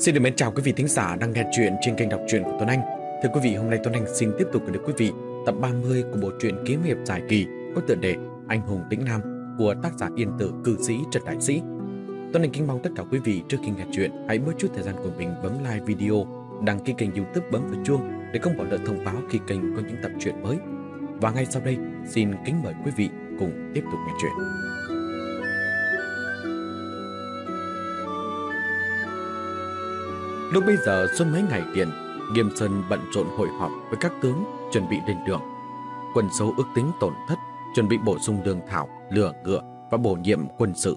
Xin được mến chào quý vị thính giả đang nghe chuyện trên kênh đọc truyện của Tuấn Anh. Thưa quý vị, hôm nay Tuấn Anh xin tiếp tục gửi đến quý vị tập 30 của bộ truyện kiếm hiệp dài kỳ có tựa đề Anh hùng tĩnh nam của tác giả yên tử cư sĩ Trần Đại Sĩ. Tuấn Anh kính mong tất cả quý vị trước khi nghe chuyện hãy bớt chút thời gian của mình bấm like video, đăng ký kênh youtube bấm vào chuông để không bỏ lỡ thông báo khi kênh có những tập truyện mới. Và ngay sau đây, xin kính mời quý vị cùng tiếp tục nghe chuyện. Lúc bây giờ xuân mấy ngày tiền, Nghiêm Sơn bận rộn hội họp với các tướng chuẩn bị lên đường. Quân số ước tính tổn thất, chuẩn bị bổ sung lương thảo, lửa ngựa và bổ nhiệm quân sự.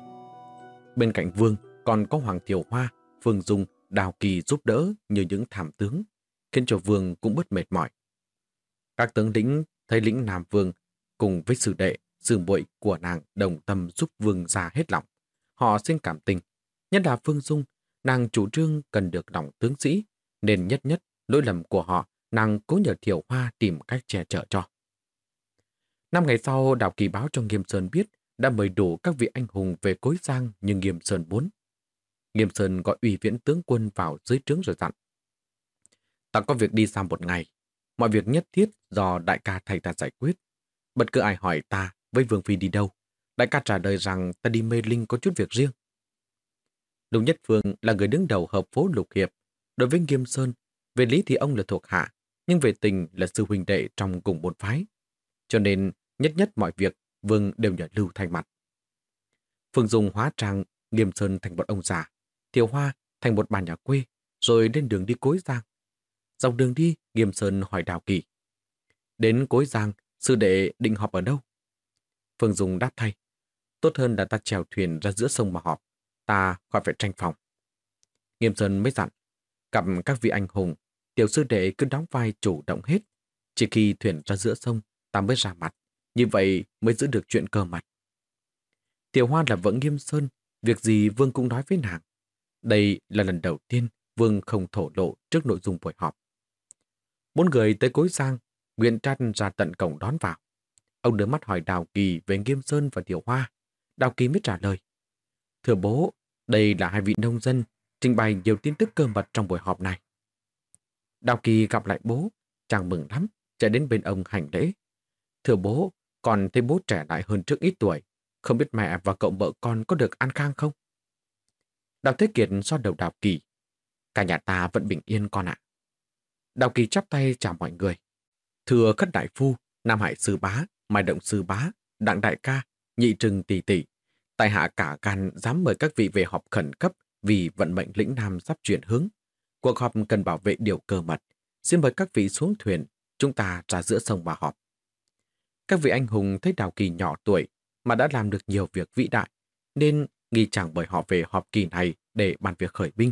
Bên cạnh Vương còn có Hoàng Thiều Hoa, Phương Dung, Đào Kỳ giúp đỡ như những thảm tướng, khiến cho Vương cũng bớt mệt mỏi. Các tướng lĩnh thấy lĩnh Nam Vương cùng với sư đệ, sư muội của nàng đồng tâm giúp Vương ra hết lòng. Họ xin cảm tình, nhất là Phương Dung nàng chủ trương cần được lòng tướng sĩ, nên nhất nhất lỗi lầm của họ, nàng cố nhờ Thiểu Hoa tìm cách che chở cho. Năm ngày sau, Đào Kỳ báo cho Nghiêm Sơn biết đã mời đủ các vị anh hùng về cối giang như Nghiêm Sơn muốn. Nghiêm Sơn gọi ủy viễn tướng quân vào dưới trướng rồi dặn. Ta có việc đi xa một ngày. Mọi việc nhất thiết do đại ca thầy ta giải quyết. Bất cứ ai hỏi ta với Vương Phi đi đâu, đại ca trả lời rằng ta đi mê linh có chút việc riêng. Lục Nhất Phương là người đứng đầu hợp phố Lục Hiệp. Đối với Nghiêm Sơn, về lý thì ông là thuộc hạ, nhưng về tình là sư huynh đệ trong cùng bốn phái. Cho nên, nhất nhất mọi việc, Vương đều nhờ Lưu thành mặt. Phương Dung hóa trang Nghiêm Sơn thành một ông già, Thiều Hoa thành một bà nhà quê, rồi lên đường đi Cối Giang. Dọc đường đi, Nghiêm Sơn hỏi Đào Kỳ. Đến Cối Giang, sư đệ định họp ở đâu? Phương Dung đáp thay. Tốt hơn là ta chèo thuyền ra giữa sông mà họp ta khỏi phải tranh phòng. Nghiêm Sơn mới dặn, gặp các vị anh hùng, tiểu sư đệ cứ đóng vai chủ động hết. Chỉ khi thuyền ra giữa sông, ta mới ra mặt, như vậy mới giữ được chuyện cơ mặt. Tiểu Hoa là vợ Nghiêm Sơn, việc gì Vương cũng nói với nàng. Đây là lần đầu tiên Vương không thổ lộ trước nội dung buổi họp. Bốn người tới cối giang, Nguyễn Trăn ra tận cổng đón vào. Ông đưa mắt hỏi Đào Kỳ về Nghiêm Sơn và Tiểu Hoa. Đào Kỳ mới trả lời. Thưa bố, đây là hai vị nông dân trình bày nhiều tin tức cơ mật trong buổi họp này. Đào Kỳ gặp lại bố, chàng mừng lắm, chạy đến bên ông hành lễ. Thưa bố, còn thấy bố trẻ lại hơn trước ít tuổi, không biết mẹ và cậu vợ con có được an khang không? Đào Thế Kiệt so đầu Đào Kỳ. Cả nhà ta vẫn bình yên con ạ. Đào Kỳ chắp tay chào mọi người. Thưa khất đại phu, Nam Hải sư bá, Mai Động sư bá, Đặng đại ca, Nhị trừng tỷ tỷ, Tại hạ cả gan dám mời các vị về họp khẩn cấp vì vận mệnh lĩnh Nam sắp chuyển hướng. Cuộc họp cần bảo vệ điều cơ mật. Xin mời các vị xuống thuyền, chúng ta ra giữa sông mà họp. Các vị anh hùng thấy Đào Kỳ nhỏ tuổi mà đã làm được nhiều việc vĩ đại, nên nghi chẳng bởi họ về họp kỳ này để bàn việc khởi binh.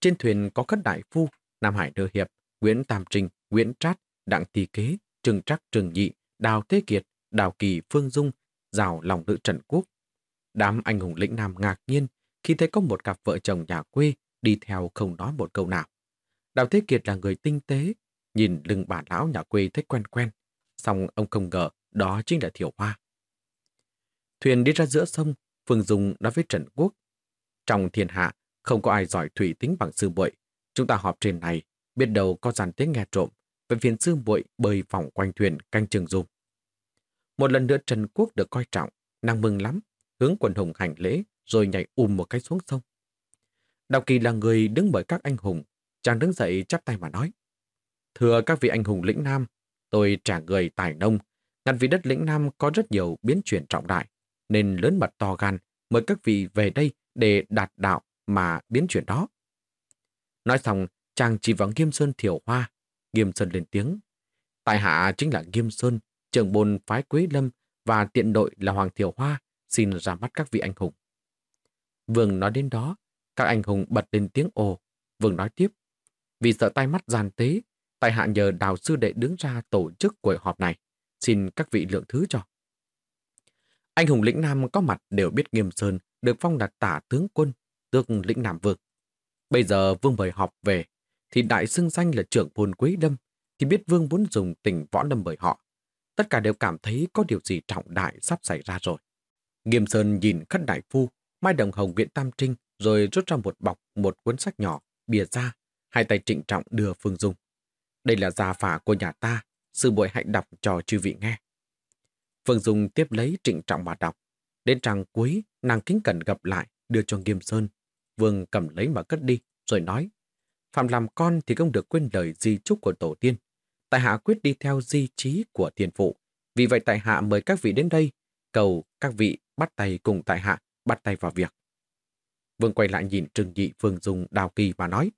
Trên thuyền có các đại phu, Nam Hải Đơ Hiệp, Nguyễn Tam Trinh, Nguyễn Trát, Đặng Tỳ Kế, Trừng Trắc Trừng Nhị, Đào Thế Kiệt, Đào Kỳ Phương Dung, Rào Lòng Nữ Trần Quốc, Đám anh hùng lĩnh nam ngạc nhiên khi thấy có một cặp vợ chồng nhà quê đi theo không nói một câu nào. Đào Thế Kiệt là người tinh tế, nhìn lưng bà lão nhà quê thấy quen quen, xong ông không ngờ đó chính là Thiểu Hoa. Thuyền đi ra giữa sông, Phương Dung nói với Trần Quốc. Trong thiên hạ, không có ai giỏi thủy tính bằng sư muội. Chúng ta họp trên này, biết đâu có dàn tiếng nghe trộm, về phiền sư muội bơi vòng quanh thuyền canh trường dung. Một lần nữa Trần Quốc được coi trọng, năng mừng lắm, hướng quần hùng hành lễ, rồi nhảy ùm một cái xuống sông. Đào Kỳ là người đứng bởi các anh hùng, chàng đứng dậy chắp tay mà nói. Thưa các vị anh hùng lĩnh Nam, tôi trả người tài nông, ngăn vì đất lĩnh Nam có rất nhiều biến chuyển trọng đại, nên lớn mật to gan mời các vị về đây để đạt đạo mà biến chuyển đó. Nói xong, chàng chỉ vào Nghiêm Sơn Thiểu Hoa. Nghiêm Sơn lên tiếng. Tại hạ chính là Nghiêm Sơn, trưởng bồn phái Quế Lâm và tiện đội là Hoàng Thiểu Hoa xin ra mắt các vị anh hùng. Vương nói đến đó, các anh hùng bật lên tiếng ồ. Vương nói tiếp, vì sợ tay mắt giàn tế, tại hạ nhờ đào sư đệ đứng ra tổ chức buổi họp này. Xin các vị lượng thứ cho. Anh hùng lĩnh Nam có mặt đều biết Nghiêm Sơn được phong đặt tả tướng quân, tước lĩnh Nam Vương. Bây giờ Vương mời họp về, thì đại xưng danh là trưởng buồn quý Đâm, thì biết Vương muốn dùng tình võ lâm bởi họ. Tất cả đều cảm thấy có điều gì trọng đại sắp xảy ra rồi. Nghiêm Sơn nhìn khất đại phu, Mai Đồng Hồng viện Tam Trinh rồi rút ra một bọc một cuốn sách nhỏ, bìa ra, hai tay trịnh trọng đưa Phương Dung. Đây là gia phả của nhà ta, sư bội hãy đọc cho chư vị nghe. Phương Dung tiếp lấy trịnh trọng mà đọc. Đến trang cuối, nàng kính cẩn gặp lại, đưa cho Nghiêm Sơn. Vương cầm lấy mà cất đi, rồi nói. Phạm làm con thì không được quên lời di chúc của tổ tiên. Tại hạ quyết đi theo di trí của thiền phụ. Vì vậy tại hạ mời các vị đến đây, cầu các vị bắt tay cùng tại hạ, bắt tay vào việc. Vương quay lại nhìn Trương Nhị vương Dung đào kỳ và nói.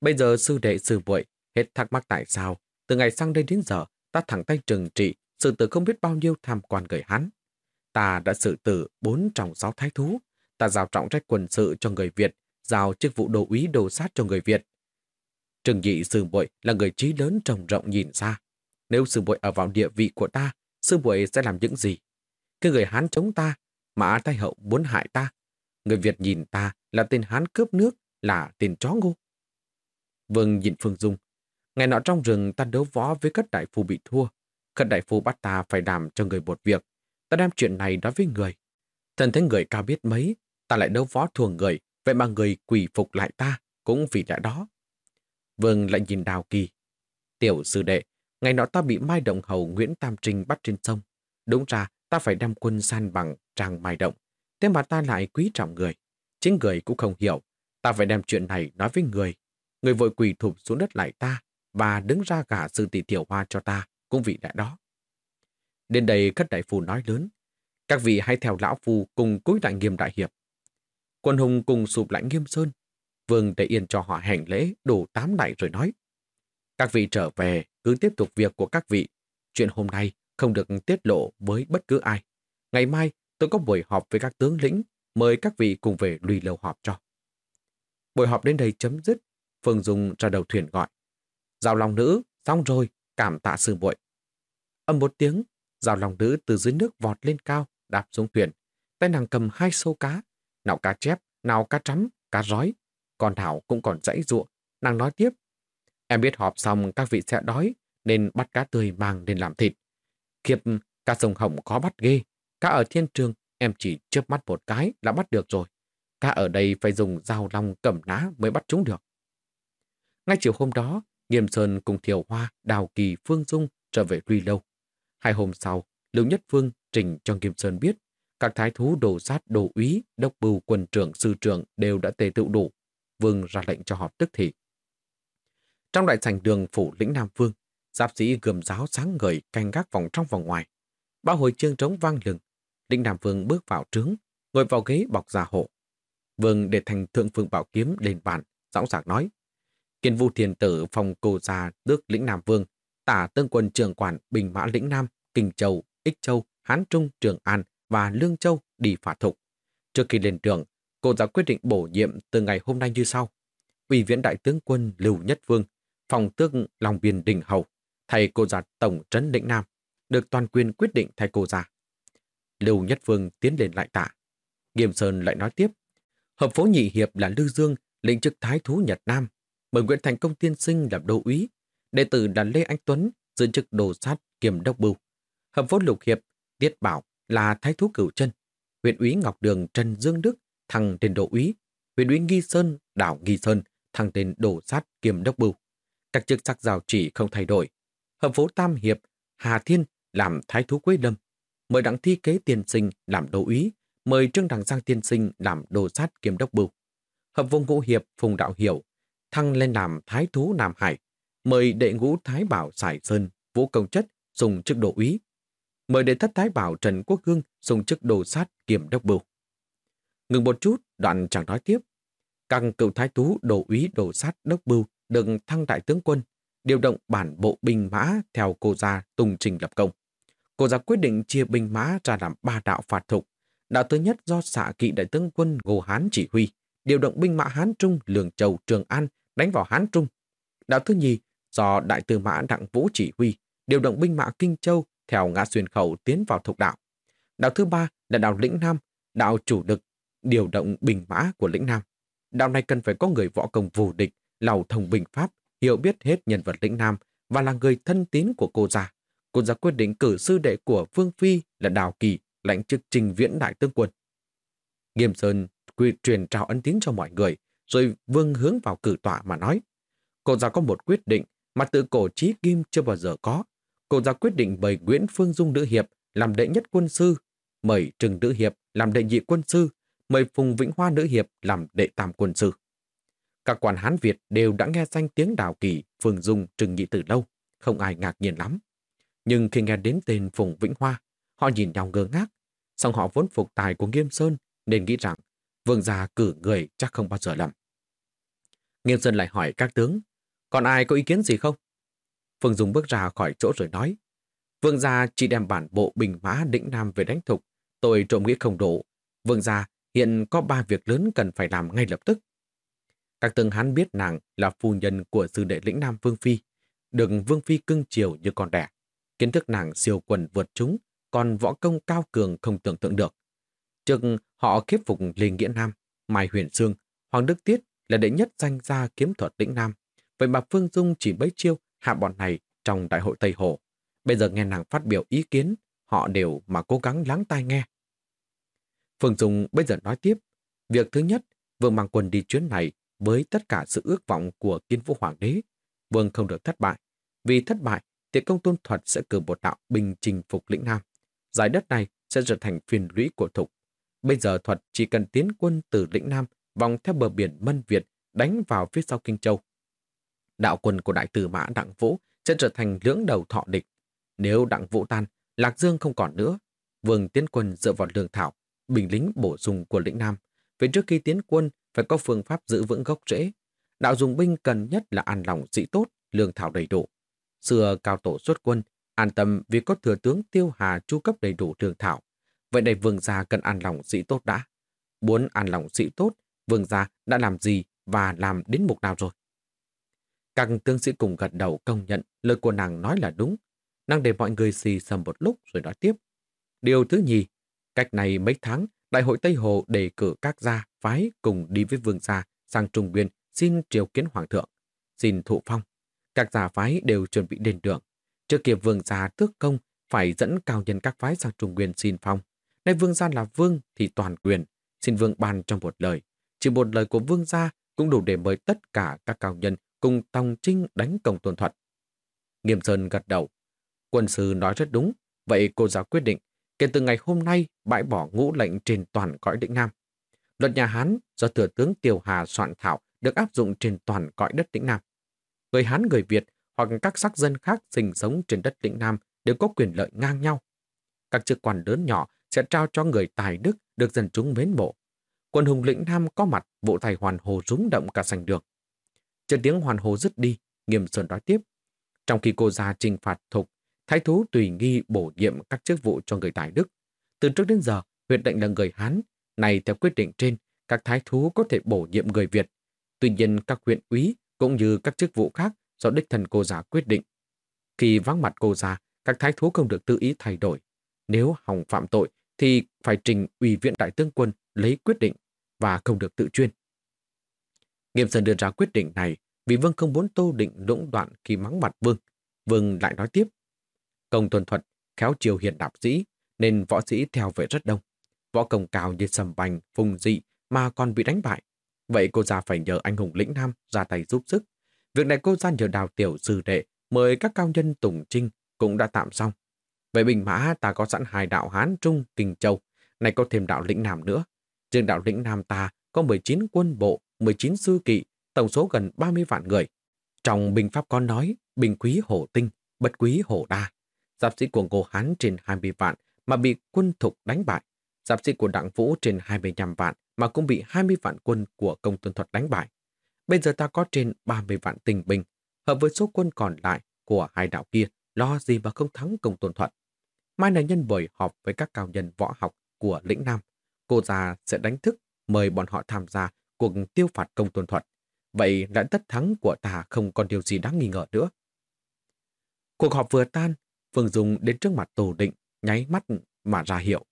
Bây giờ sư đệ sư muội hết thắc mắc tại sao, từ ngày sang đây đến giờ, ta thẳng tay trừng trị, sự tử không biết bao nhiêu tham quan người hắn. Ta đã xử tử bốn trong sáu thái thú, ta giao trọng trách quân sự cho người Việt, giao chức vụ đồ úy đồ sát cho người Việt. Trừng nhị sư muội là người trí lớn trồng rộng nhìn xa. Nếu sư muội ở vào địa vị của ta, sư muội sẽ làm những gì? Cái người Hán chống ta, mà Thái Hậu muốn hại ta. Người Việt nhìn ta là tên Hán cướp nước, là tên chó ngô. Vương nhìn Phương Dung. Ngày nọ trong rừng ta đấu võ với các đại phu bị thua. Các đại phu bắt ta phải làm cho người một việc. Ta đem chuyện này nói với người. Thần thấy người cao biết mấy, ta lại đấu võ thua người, vậy mà người quỳ phục lại ta, cũng vì lẽ đó. Vương lại nhìn Đào Kỳ. Tiểu sư đệ, ngày nọ ta bị Mai Động Hầu Nguyễn Tam Trinh bắt trên sông. Đúng ra, ta phải đem quân san bằng trang Mai Động. Thế mà ta lại quý trọng người. Chính người cũng không hiểu. Ta phải đem chuyện này nói với người. Người vội quỳ thụp xuống đất lại ta và đứng ra gả sư tỷ tiểu hoa cho ta, cũng vì đã đó. Đến đây các đại phu nói lớn. Các vị hãy theo lão phu cùng cúi đại nghiêm đại hiệp. Quân hùng cùng sụp lại nghiêm sơn. Vương để yên cho họ hành lễ đủ tám đại rồi nói. Các vị trở về, cứ tiếp tục việc của các vị. Chuyện hôm nay không được tiết lộ với bất cứ ai. Ngày mai tôi có buổi họp với các tướng lĩnh, mời các vị cùng về lùi lâu họp cho. Buổi họp đến đây chấm dứt, Phương Dung ra đầu thuyền gọi. Giao lòng nữ, xong rồi, cảm tạ sư muội. Âm một tiếng, giao lòng nữ từ dưới nước vọt lên cao, đạp xuống thuyền. Tay nàng cầm hai sâu cá, nào cá chép, nào cá trắm, cá rói. Còn Thảo cũng còn dãy ruộng. Nàng nói tiếp, em biết họp xong các vị sẽ đói, nên bắt cá tươi mang lên làm thịt. Khiếp, cá sông Hồng khó bắt ghê. Cá ở thiên trường, em chỉ chớp mắt một cái là bắt được rồi. Cá ở đây phải dùng dao long cầm ná mới bắt chúng được. Ngay chiều hôm đó, Nghiêm Sơn cùng Thiều Hoa, Đào Kỳ, Phương Dung trở về Ruy Lâu. Hai hôm sau, Lưu Nhất Phương trình cho Nghiêm Sơn biết các thái thú đồ sát đồ úy, đốc bưu quân trưởng, sư trưởng đều đã tề tựu đủ. Vương ra lệnh cho họp tức thì. Trong đại sảnh đường phủ lĩnh Nam Vương, giáp sĩ gườm giáo sáng ngời canh gác vòng trong vòng ngoài. bao hồi chương trống vang lừng. Lĩnh Nam Vương bước vào trướng, ngồi vào ghế bọc giả hộ. Vương để thành thượng phương bảo kiếm lên bàn, dõng dạc nói. Kiên vu thiền tử phòng cô già tước lĩnh Nam Vương, tả tương quân trường quản Bình Mã lĩnh Nam, Kinh Châu, Ích Châu, Hán Trung, Trường An và Lương Châu đi phạt thục. Trước khi lên trường cô giáo quyết định bổ nhiệm từ ngày hôm nay như sau. Ủy viên đại tướng quân Lưu Nhất Vương, phòng tước Long Biên Đình Hầu, thầy cô già tổng trấn định Nam, được toàn quyền quyết định thay cô già Lưu Nhất Vương tiến lên lại tạ. Nghiêm Sơn lại nói tiếp, hợp phố nhị hiệp là Lưu Dương, lĩnh chức thái thú Nhật Nam, mời Nguyễn Thành Công tiên sinh làm đô úy, đệ tử là Lê Anh Tuấn giữ chức đồ sát kiềm đốc bưu. Hợp phố lục hiệp, Tiết Bảo là thái thú cửu chân, huyện úy Ngọc Đường Trần Dương Đức thăng tên đô úy, huyện úy Nghi Sơn đảo Nghi Sơn thăng tên đồ sát kiềm đốc bưu. Các chức sắc rào chỉ không thay đổi. Hợp phố Tam Hiệp, Hà Thiên làm thái thú Quế Lâm, mời đặng thi kế tiền sinh làm đô úy, mời Trương Đằng Giang tiên sinh làm đồ sát kiềm đốc bưu. Hợp vô ngũ hiệp Phùng Đạo Hiểu thăng lên làm thái thú Nam Hải, mời đệ ngũ Thái Bảo Sải Sơn, Vũ Công Chất dùng chức đô úy, mời đệ thất Thái Bảo Trần Quốc Hương dùng chức đồ sát kiểm đốc bưu. Ngừng một chút, đoạn chẳng nói tiếp. Càng cựu thái thú đồ úy đồ sát đốc bưu được thăng đại tướng quân, điều động bản bộ binh mã theo cô gia tung trình lập công. Cô gia quyết định chia binh mã ra làm ba đạo phạt thục. Đạo thứ nhất do xạ kỵ đại tướng quân Ngô Hán chỉ huy, điều động binh mã Hán Trung, Lường Châu, Trường An đánh vào Hán Trung. Đạo thứ nhì, do Đại tư mã Đặng Vũ chỉ huy, điều động binh mã Kinh Châu theo ngã xuyên khẩu tiến vào Thục đạo. Đạo thứ ba là đạo lĩnh Nam, đạo chủ lực, điều động binh mã của lĩnh Nam. Đạo này cần phải có người võ công vô địch, lầu thông bình pháp, hiểu biết hết nhân vật lĩnh Nam và là người thân tín của cô gia. Cô gia quyết định cử sư đệ của Vương Phi là Đào Kỳ, lãnh chức trình viễn đại tướng quân. Nghiêm Sơn truyền trao ân tín cho mọi người, rồi vương hướng vào cử tọa mà nói. Cô gia có một quyết định mà tự cổ trí kim chưa bao giờ có. Cô gia quyết định mời Nguyễn Phương Dung nữ hiệp làm đệ nhất quân sư, mời Trừng nữ hiệp làm đệ nhị quân sư, mời Phùng Vĩnh Hoa nữ hiệp làm đệ tam quân sư. Các quan Hán Việt đều đã nghe danh tiếng Đào Kỳ, phường Dung, Trừng Nhị từ lâu, không ai ngạc nhiên lắm. Nhưng khi nghe đến tên Phùng Vĩnh Hoa, họ nhìn nhau ngơ ngác, song họ vốn phục tài của Nghiêm Sơn nên nghĩ rằng vương gia cử người chắc không bao giờ lầm. Nghiêm Sơn lại hỏi các tướng, còn ai có ý kiến gì không? Phương Dung bước ra khỏi chỗ rồi nói, vương gia chỉ đem bản bộ bình mã định Nam về đánh thục, tôi trộm nghĩ không đủ. Vương gia hiện có ba việc lớn cần phải làm ngay lập tức. Các tướng hắn biết nàng là phu nhân của sư đệ lĩnh Nam Vương Phi, được Vương Phi cưng chiều như con đẻ. Kiến thức nàng siêu quần vượt chúng, còn võ công cao cường không tưởng tượng được. Trước họ khiếp phục Lê Nghĩa Nam, Mai Huyền Sương, Hoàng Đức Tiết là đệ nhất danh gia kiếm thuật lĩnh Nam. Vậy mà Phương Dung chỉ bấy chiêu hạ bọn này trong đại hội Tây Hồ. Bây giờ nghe nàng phát biểu ý kiến, họ đều mà cố gắng lắng tai nghe. Phương Dung bây giờ nói tiếp, việc thứ nhất, Vương mang quân đi chuyến này với tất cả sự ước vọng của kiên vũ hoàng đế. Vương không được thất bại. Vì thất bại, thì công tôn thuật sẽ cử một đạo bình trình phục lĩnh Nam. Giải đất này sẽ trở thành phiền lũy của thục. Bây giờ thuật chỉ cần tiến quân từ lĩnh Nam vòng theo bờ biển Mân Việt đánh vào phía sau Kinh Châu. Đạo quân của đại tử mã Đặng Vũ sẽ trở thành lưỡng đầu thọ địch. Nếu Đặng Vũ tan, Lạc Dương không còn nữa. Vương tiến quân dựa vào lương thảo, bình lính bổ sung của lĩnh Nam. Vì trước khi tiến quân, phải có phương pháp giữ vững gốc rễ. Đạo dùng binh cần nhất là an lòng sĩ tốt, lương thảo đầy đủ. Xưa cao tổ xuất quân, an tâm vì có thừa tướng Tiêu Hà chu cấp đầy đủ lương thảo. Vậy đây vương gia cần an lòng sĩ tốt đã. Muốn an lòng sĩ tốt, vương gia đã làm gì và làm đến mục nào rồi? Các tướng sĩ cùng gật đầu công nhận lời của nàng nói là đúng. Nàng để mọi người xì xầm một lúc rồi nói tiếp. Điều thứ nhì, cách này mấy tháng, Đại hội Tây Hồ đề cử các gia phái cùng đi với vương gia sang Trung Nguyên xin triều kiến Hoàng thượng, xin thụ phong. Các gia phái đều chuẩn bị đến đường. Trước kia vương gia tước công phải dẫn cao nhân các phái sang Trung Nguyên xin phong. Nay vương gia là vương thì toàn quyền, xin vương ban trong một lời. Chỉ một lời của vương gia cũng đủ để mời tất cả các cao nhân cùng Tòng Trinh đánh công tuần thuật. Nghiêm Sơn gật đầu. Quân sư nói rất đúng, vậy cô giáo quyết định kể từ ngày hôm nay bãi bỏ ngũ lệnh trên toàn cõi định Nam. Luật nhà Hán do thừa tướng Tiêu Hà soạn thảo được áp dụng trên toàn cõi đất lĩnh Nam. Người Hán, người Việt hoặc các sắc dân khác sinh sống trên đất lĩnh Nam đều có quyền lợi ngang nhau. Các chức quan lớn nhỏ sẽ trao cho người tài đức được dân chúng mến mộ. Quân hùng lĩnh Nam có mặt, bộ thầy hoàn hồ rúng động cả sành đường Chờ tiếng hoàn hồ dứt đi, nghiêm sơn nói tiếp. Trong khi cô ra trừng phạt thục, thái thú tùy nghi bổ nhiệm các chức vụ cho người tài đức. Từ trước đến giờ, huyện lệnh là người Hán. Này theo quyết định trên, các thái thú có thể bổ nhiệm người Việt. Tuy nhiên các huyện úy cũng như các chức vụ khác do đích thân cô già quyết định. Khi vắng mặt cô già, các thái thú không được tự ý thay đổi. Nếu hỏng phạm tội thì phải trình ủy viện đại tướng quân lấy quyết định và không được tự chuyên. Nghiêm Sơn đưa ra quyết định này vì Vương không muốn Tô Định lũng đoạn khi mắng mặt Vương. Vương lại nói tiếp. Công tuần thuật, khéo chiều hiện đạo sĩ, nên võ sĩ theo về rất đông. Võ công cao như sầm bành, phùng dị mà còn bị đánh bại. Vậy cô già phải nhờ anh hùng lĩnh nam ra tay giúp sức. Việc này cô ra nhờ đào tiểu sư đệ mời các cao nhân Tùng Trinh cũng đã tạm xong. Vậy Bình Mã ta có sẵn hai đạo Hán Trung, Kinh Châu, này có thêm đạo lĩnh Nam nữa. Riêng đạo lĩnh Nam ta có 19 quân bộ, 19 sư kỵ, tổng số gần 30 vạn người. Trong binh pháp có nói, bình quý hổ tinh, bất quý hổ đa. Giáp sĩ của Ngô Hán trên 20 vạn mà bị quân thục đánh bại. Giáp sĩ của Đặng Vũ trên 25 vạn mà cũng bị 20 vạn quân của công tuân thuật đánh bại. Bây giờ ta có trên 30 vạn tình binh, hợp với số quân còn lại của hai đạo kia, lo gì mà không thắng công tuân thuật. Mai này nhân buổi họp với các cao nhân võ học của lĩnh Nam, cô già sẽ đánh thức mời bọn họ tham gia cuộc tiêu phạt công tuân thuật. Vậy đã tất thắng của ta không còn điều gì đáng nghi ngờ nữa. Cuộc họp vừa tan, Phương Dung đến trước mặt Tô Định, nháy mắt mà ra hiệu.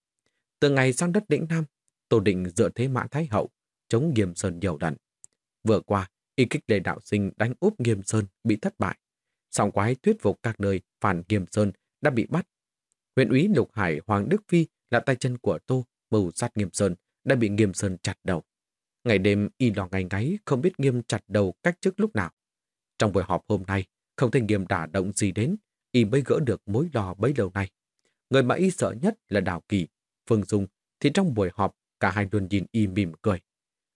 Từ ngày sang đất Định Nam, Tô Định dựa thế mã Thái Hậu, chống Nghiêm Sơn nhiều lần. Vừa qua, y kích lệ đạo sinh đánh úp Nghiêm Sơn bị thất bại. Sòng quái thuyết phục các nơi phản Nghiêm Sơn đã bị bắt. Huyện úy Lục Hải Hoàng Đức Phi là tay chân của Tô mưu sát Nghiêm Sơn đã bị Nghiêm Sơn chặt đầu. Ngày đêm y lo ngày ngáy không biết nghiêm chặt đầu cách trước lúc nào. Trong buổi họp hôm nay, không thể nghiêm đả động gì đến, y mới gỡ được mối lo bấy lâu nay. Người mà y sợ nhất là Đào Kỳ, Phương Dung, thì trong buổi họp cả hai luôn nhìn y mỉm cười.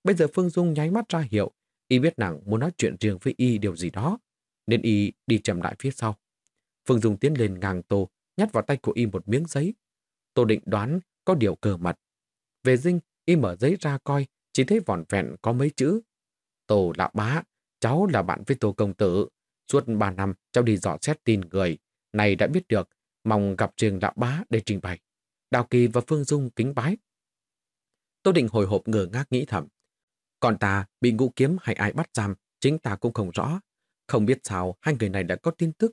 Bây giờ Phương Dung nháy mắt ra hiệu, y biết nàng muốn nói chuyện riêng với y điều gì đó, nên y đi chậm lại phía sau. Phương Dung tiến lên ngang tô, nhét vào tay của y một miếng giấy. Tô định đoán có điều cờ mật. Về dinh, y mở giấy ra coi, chỉ thấy vòn vẹn có mấy chữ. Tô là bá, cháu là bạn với Tô Công Tử. Suốt ba năm, cháu đi dò xét tin người. Này đã biết được, mong gặp trường lão bá để trình bày. Đào Kỳ và Phương Dung kính bái. Tô Định hồi hộp ngờ ngác nghĩ thầm. Còn ta bị ngũ kiếm hay ai bắt giam, chính ta cũng không rõ. Không biết sao hai người này đã có tin tức.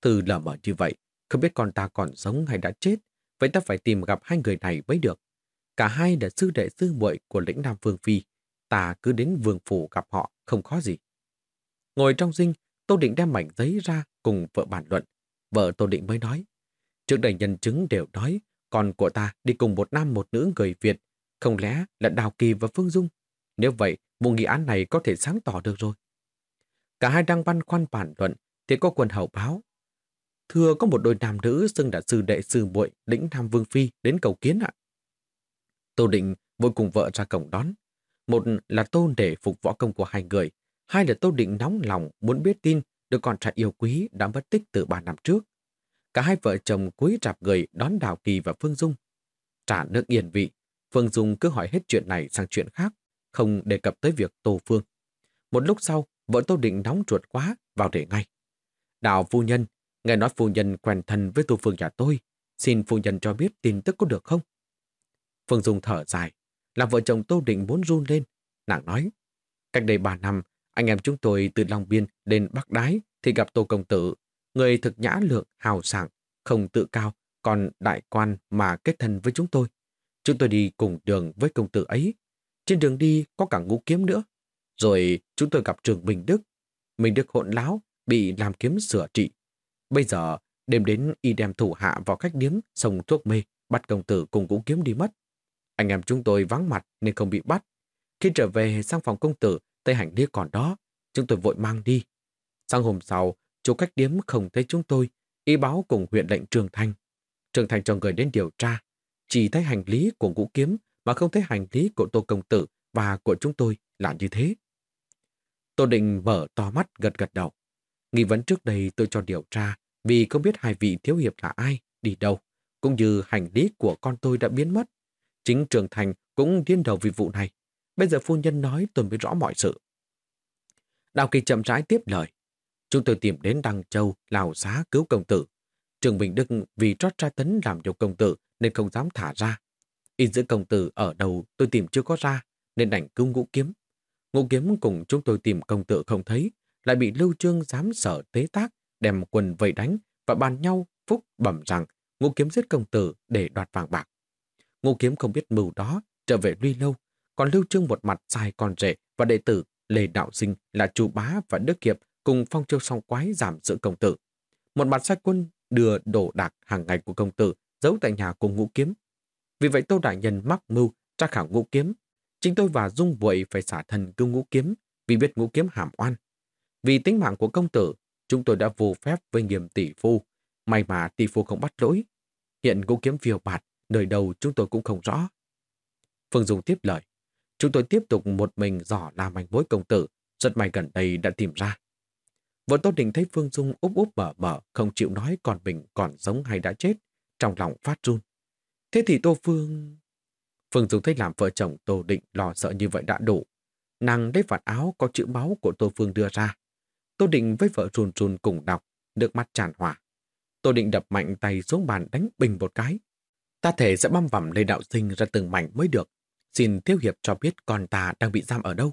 Từ lờ mở như vậy, không biết con ta còn sống hay đã chết. Vậy ta phải tìm gặp hai người này mới được. Cả hai là sư đệ sư muội của lĩnh Nam Vương Phi. Ta cứ đến vương phủ gặp họ, không khó gì. Ngồi trong dinh, Tô Định đem mảnh giấy ra cùng vợ bàn luận. Vợ Tô Định mới nói. Trước đây nhân chứng đều nói con của ta đi cùng một nam một nữ người Việt. Không lẽ là Đào Kỳ và Phương Dung? Nếu vậy, vụ nghị án này có thể sáng tỏ được rồi. Cả hai đang băn khoăn bản luận thì có quần hậu báo. Thưa có một đôi nam nữ xưng đã sư đệ sư muội lĩnh Nam Vương Phi đến cầu kiến ạ. Tô Định vội cùng vợ ra cổng đón. Một là tôn để phục võ công của hai người. Hai là Tô Định nóng lòng muốn biết tin được con trai yêu quý đã mất tích từ ba năm trước. Cả hai vợ chồng cúi rạp người đón Đào Kỳ và Phương Dung. Trả nước yên vị, Phương Dung cứ hỏi hết chuyện này sang chuyện khác, không đề cập tới việc Tô Phương. Một lúc sau, vợ Tô Định nóng ruột quá, vào để ngay. Đào phu nhân, nghe nói phu nhân quen thân với Tô Phương nhà tôi, xin phu nhân cho biết tin tức có được không? Phương Dung thở dài, làm vợ chồng Tô Định muốn run lên. Nàng nói, cách đây ba năm, anh em chúng tôi từ Long Biên đến Bắc Đái thì gặp Tô Công Tử người thực nhã lượng, hào sảng, không tự cao, còn đại quan mà kết thân với chúng tôi. Chúng tôi đi cùng đường với công tử ấy. Trên đường đi có cả ngũ kiếm nữa. Rồi chúng tôi gặp trường Minh Đức. Minh Đức hỗn láo, bị làm kiếm sửa trị. Bây giờ, đêm đến y đem thủ hạ vào khách điếm, sông thuốc mê, bắt công tử cùng ngũ kiếm đi mất. Anh em chúng tôi vắng mặt nên không bị bắt. Khi trở về sang phòng công tử, tay hành lý còn đó, chúng tôi vội mang đi. Sang hôm sau, Chủ cách điếm không thấy chúng tôi, y báo cùng huyện lệnh Trường thành Trường thành cho người đến điều tra, chỉ thấy hành lý của ngũ kiếm mà không thấy hành lý của Tô Công Tử và của chúng tôi là như thế. Tô Định mở to mắt gật gật đầu. Nghi vấn trước đây tôi cho điều tra vì không biết hai vị thiếu hiệp là ai, đi đâu, cũng như hành lý của con tôi đã biến mất. Chính Trường Thành cũng điên đầu vì vụ này. Bây giờ phu nhân nói tôi mới rõ mọi sự. Đào Kỳ chậm rãi tiếp lời. Chúng tôi tìm đến Đăng Châu, Lào Xá cứu công tử. Trường Bình Đức vì trót tra tấn làm nhục công tử nên không dám thả ra. In giữ công tử ở đầu tôi tìm chưa có ra, nên đành cứu ngũ kiếm. Ngũ kiếm cùng chúng tôi tìm công tử không thấy, lại bị Lưu Trương dám sở tế tác, đem quần vây đánh và bàn nhau phúc bẩm rằng ngũ kiếm giết công tử để đoạt vàng bạc. Ngũ kiếm không biết mưu đó, trở về luy lâu, còn Lưu Trương một mặt sai con rể và đệ tử Lê Đạo Sinh là chủ bá và Đức Hiệp cùng phong châu song quái giảm giữ công tử. Một mặt sai quân đưa đồ đạc hàng ngày của công tử giấu tại nhà cùng ngũ kiếm. Vì vậy Tô Đại Nhân mắc mưu tra khảo ngũ kiếm. Chính tôi và Dung vội phải xả thần cứu ngũ kiếm vì biết ngũ kiếm hàm oan. Vì tính mạng của công tử, chúng tôi đã vô phép với nghiêm tỷ phu. May mà tỷ phu không bắt lỗi. Hiện ngũ kiếm phiêu bạt, đời đầu chúng tôi cũng không rõ. Phương Dung tiếp lời. Chúng tôi tiếp tục một mình dò làm manh mối công tử, rất may gần đây đã tìm ra. Vợ Tô Đình thấy Phương Dung úp úp mở mở, không chịu nói còn mình còn sống hay đã chết, trong lòng phát run. Thế thì Tô Phương... Phương Dung thấy làm vợ chồng Tô Định lo sợ như vậy đã đủ. Nàng lấy vạt áo có chữ máu của Tô Phương đưa ra. Tô Định với vợ run run cùng đọc, nước mắt tràn hỏa. Tô Định đập mạnh tay xuống bàn đánh bình một cái. Ta thể sẽ băm vằm Lê Đạo Sinh ra từng mảnh mới được. Xin Thiếu Hiệp cho biết con ta đang bị giam ở đâu.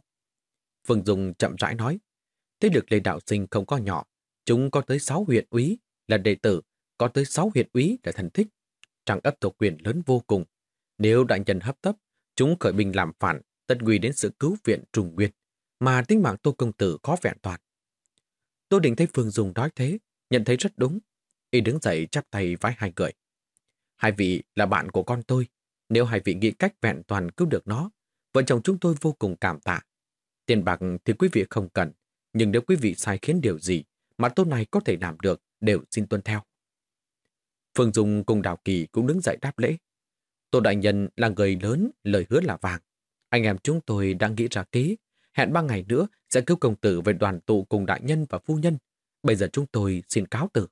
Phương Dung chậm rãi nói. Thế lực Lê Đạo Sinh không có nhỏ. Chúng có tới 6 huyện úy là đệ tử, có tới 6 huyện úy là thần thích. trăng ấp thuộc quyền lớn vô cùng. Nếu đại nhân hấp tấp, chúng khởi binh làm phản, tất nguy đến sự cứu viện trùng nguyên, mà tính mạng Tô Công Tử khó vẹn toàn. Tô Đình thấy Phương Dung nói thế, nhận thấy rất đúng. Y đứng dậy chắp tay vái hai người. Hai vị là bạn của con tôi. Nếu hai vị nghĩ cách vẹn toàn cứu được nó, vợ chồng chúng tôi vô cùng cảm tạ. Tiền bạc thì quý vị không cần, nhưng nếu quý vị sai khiến điều gì mà tôn này có thể làm được, đều xin tuân theo. Phương Dung cùng Đào Kỳ cũng đứng dậy đáp lễ. Tô Đại Nhân là người lớn, lời hứa là vàng. Anh em chúng tôi đang nghĩ ra kế, hẹn ba ngày nữa sẽ cứu công tử về đoàn tụ cùng đại nhân và phu nhân. Bây giờ chúng tôi xin cáo từ.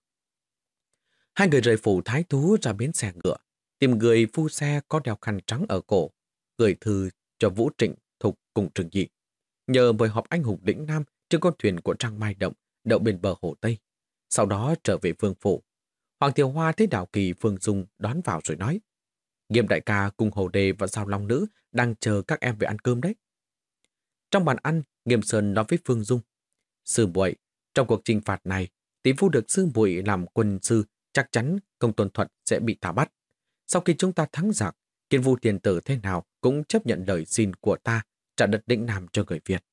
Hai người rời phủ thái thú ra bến xe ngựa, tìm người phu xe có đeo khăn trắng ở cổ, gửi thư cho Vũ Trịnh, Thục cùng Trừng Dị. Nhờ mời họp anh hùng lĩnh Nam trên con thuyền của Trang Mai Động đậu bên bờ hồ Tây. Sau đó trở về vương phủ. Hoàng Thiều Hoa thấy Đào Kỳ Phương Dung đón vào rồi nói Nghiêm đại ca cùng Hồ Đề và Giao Long Nữ đang chờ các em về ăn cơm đấy. Trong bàn ăn, Nghiêm Sơn nói với Phương Dung Sư muội trong cuộc trinh phạt này, tỷ phu được sư muội làm quân sư chắc chắn công tuần thuật sẽ bị thả bắt. Sau khi chúng ta thắng giặc, kiên vu tiền tử thế nào cũng chấp nhận lời xin của ta trả đất định Nam cho người Việt.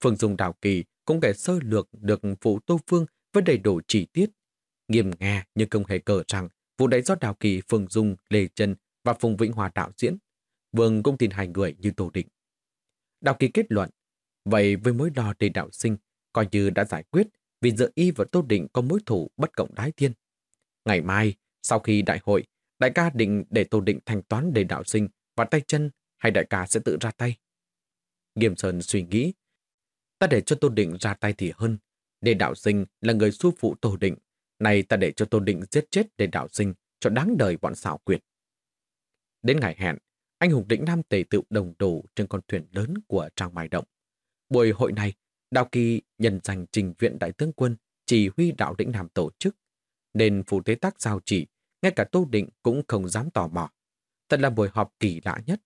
Phương Dung Đào Kỳ cũng kể sơ lược được vụ Tô Phương với đầy đủ chi tiết. Nghiêm nghe nhưng không hề cờ rằng vụ đấy do Đào Kỳ, Phương Dung, Lê Trân và Phùng Vĩnh Hòa đạo diễn. Vương cũng tin hai người như Tô Định. Đào Kỳ kết luận, vậy với mối lo để đạo sinh, coi như đã giải quyết vì giữa y và Tô Định có mối thủ bất cộng đái thiên. Ngày mai, sau khi đại hội, đại ca định để Tô Định thanh toán để đạo sinh và tay chân hay đại ca sẽ tự ra tay? Nghiêm Sơn suy nghĩ, ta để cho Tô Định ra tay thì hơn. Để đạo sinh là người su phụ Tô Định, này ta để cho Tô Định giết chết để đạo sinh cho đáng đời bọn xảo quyệt. Đến ngày hẹn, anh hùng định nam tề tự đồng đủ trên con thuyền lớn của Trang Mai Động. Buổi hội này, Đào Kỳ nhận danh trình viện đại tướng quân chỉ huy đạo lĩnh nam tổ chức, nên phủ tế tác giao chỉ, ngay cả Tô Định cũng không dám tò mò. Thật là buổi họp kỳ lạ nhất.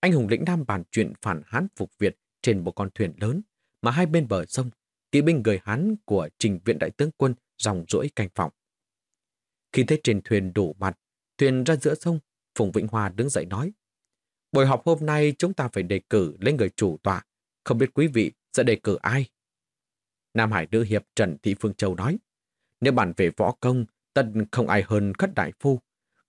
Anh hùng lĩnh nam bàn chuyện phản Hán phục Việt trên một con thuyền lớn, mà hai bên bờ sông, kỵ binh người Hán của trình viện đại tướng quân dòng rỗi canh phòng. Khi thấy trên thuyền đổ mặt, thuyền ra giữa sông, Phùng Vĩnh Hoa đứng dậy nói, Buổi họp hôm nay chúng ta phải đề cử lên người chủ tọa, không biết quý vị sẽ đề cử ai? Nam Hải Nữ Hiệp Trần Thị Phương Châu nói, nếu bàn về võ công, tân không ai hơn Khất Đại Phu.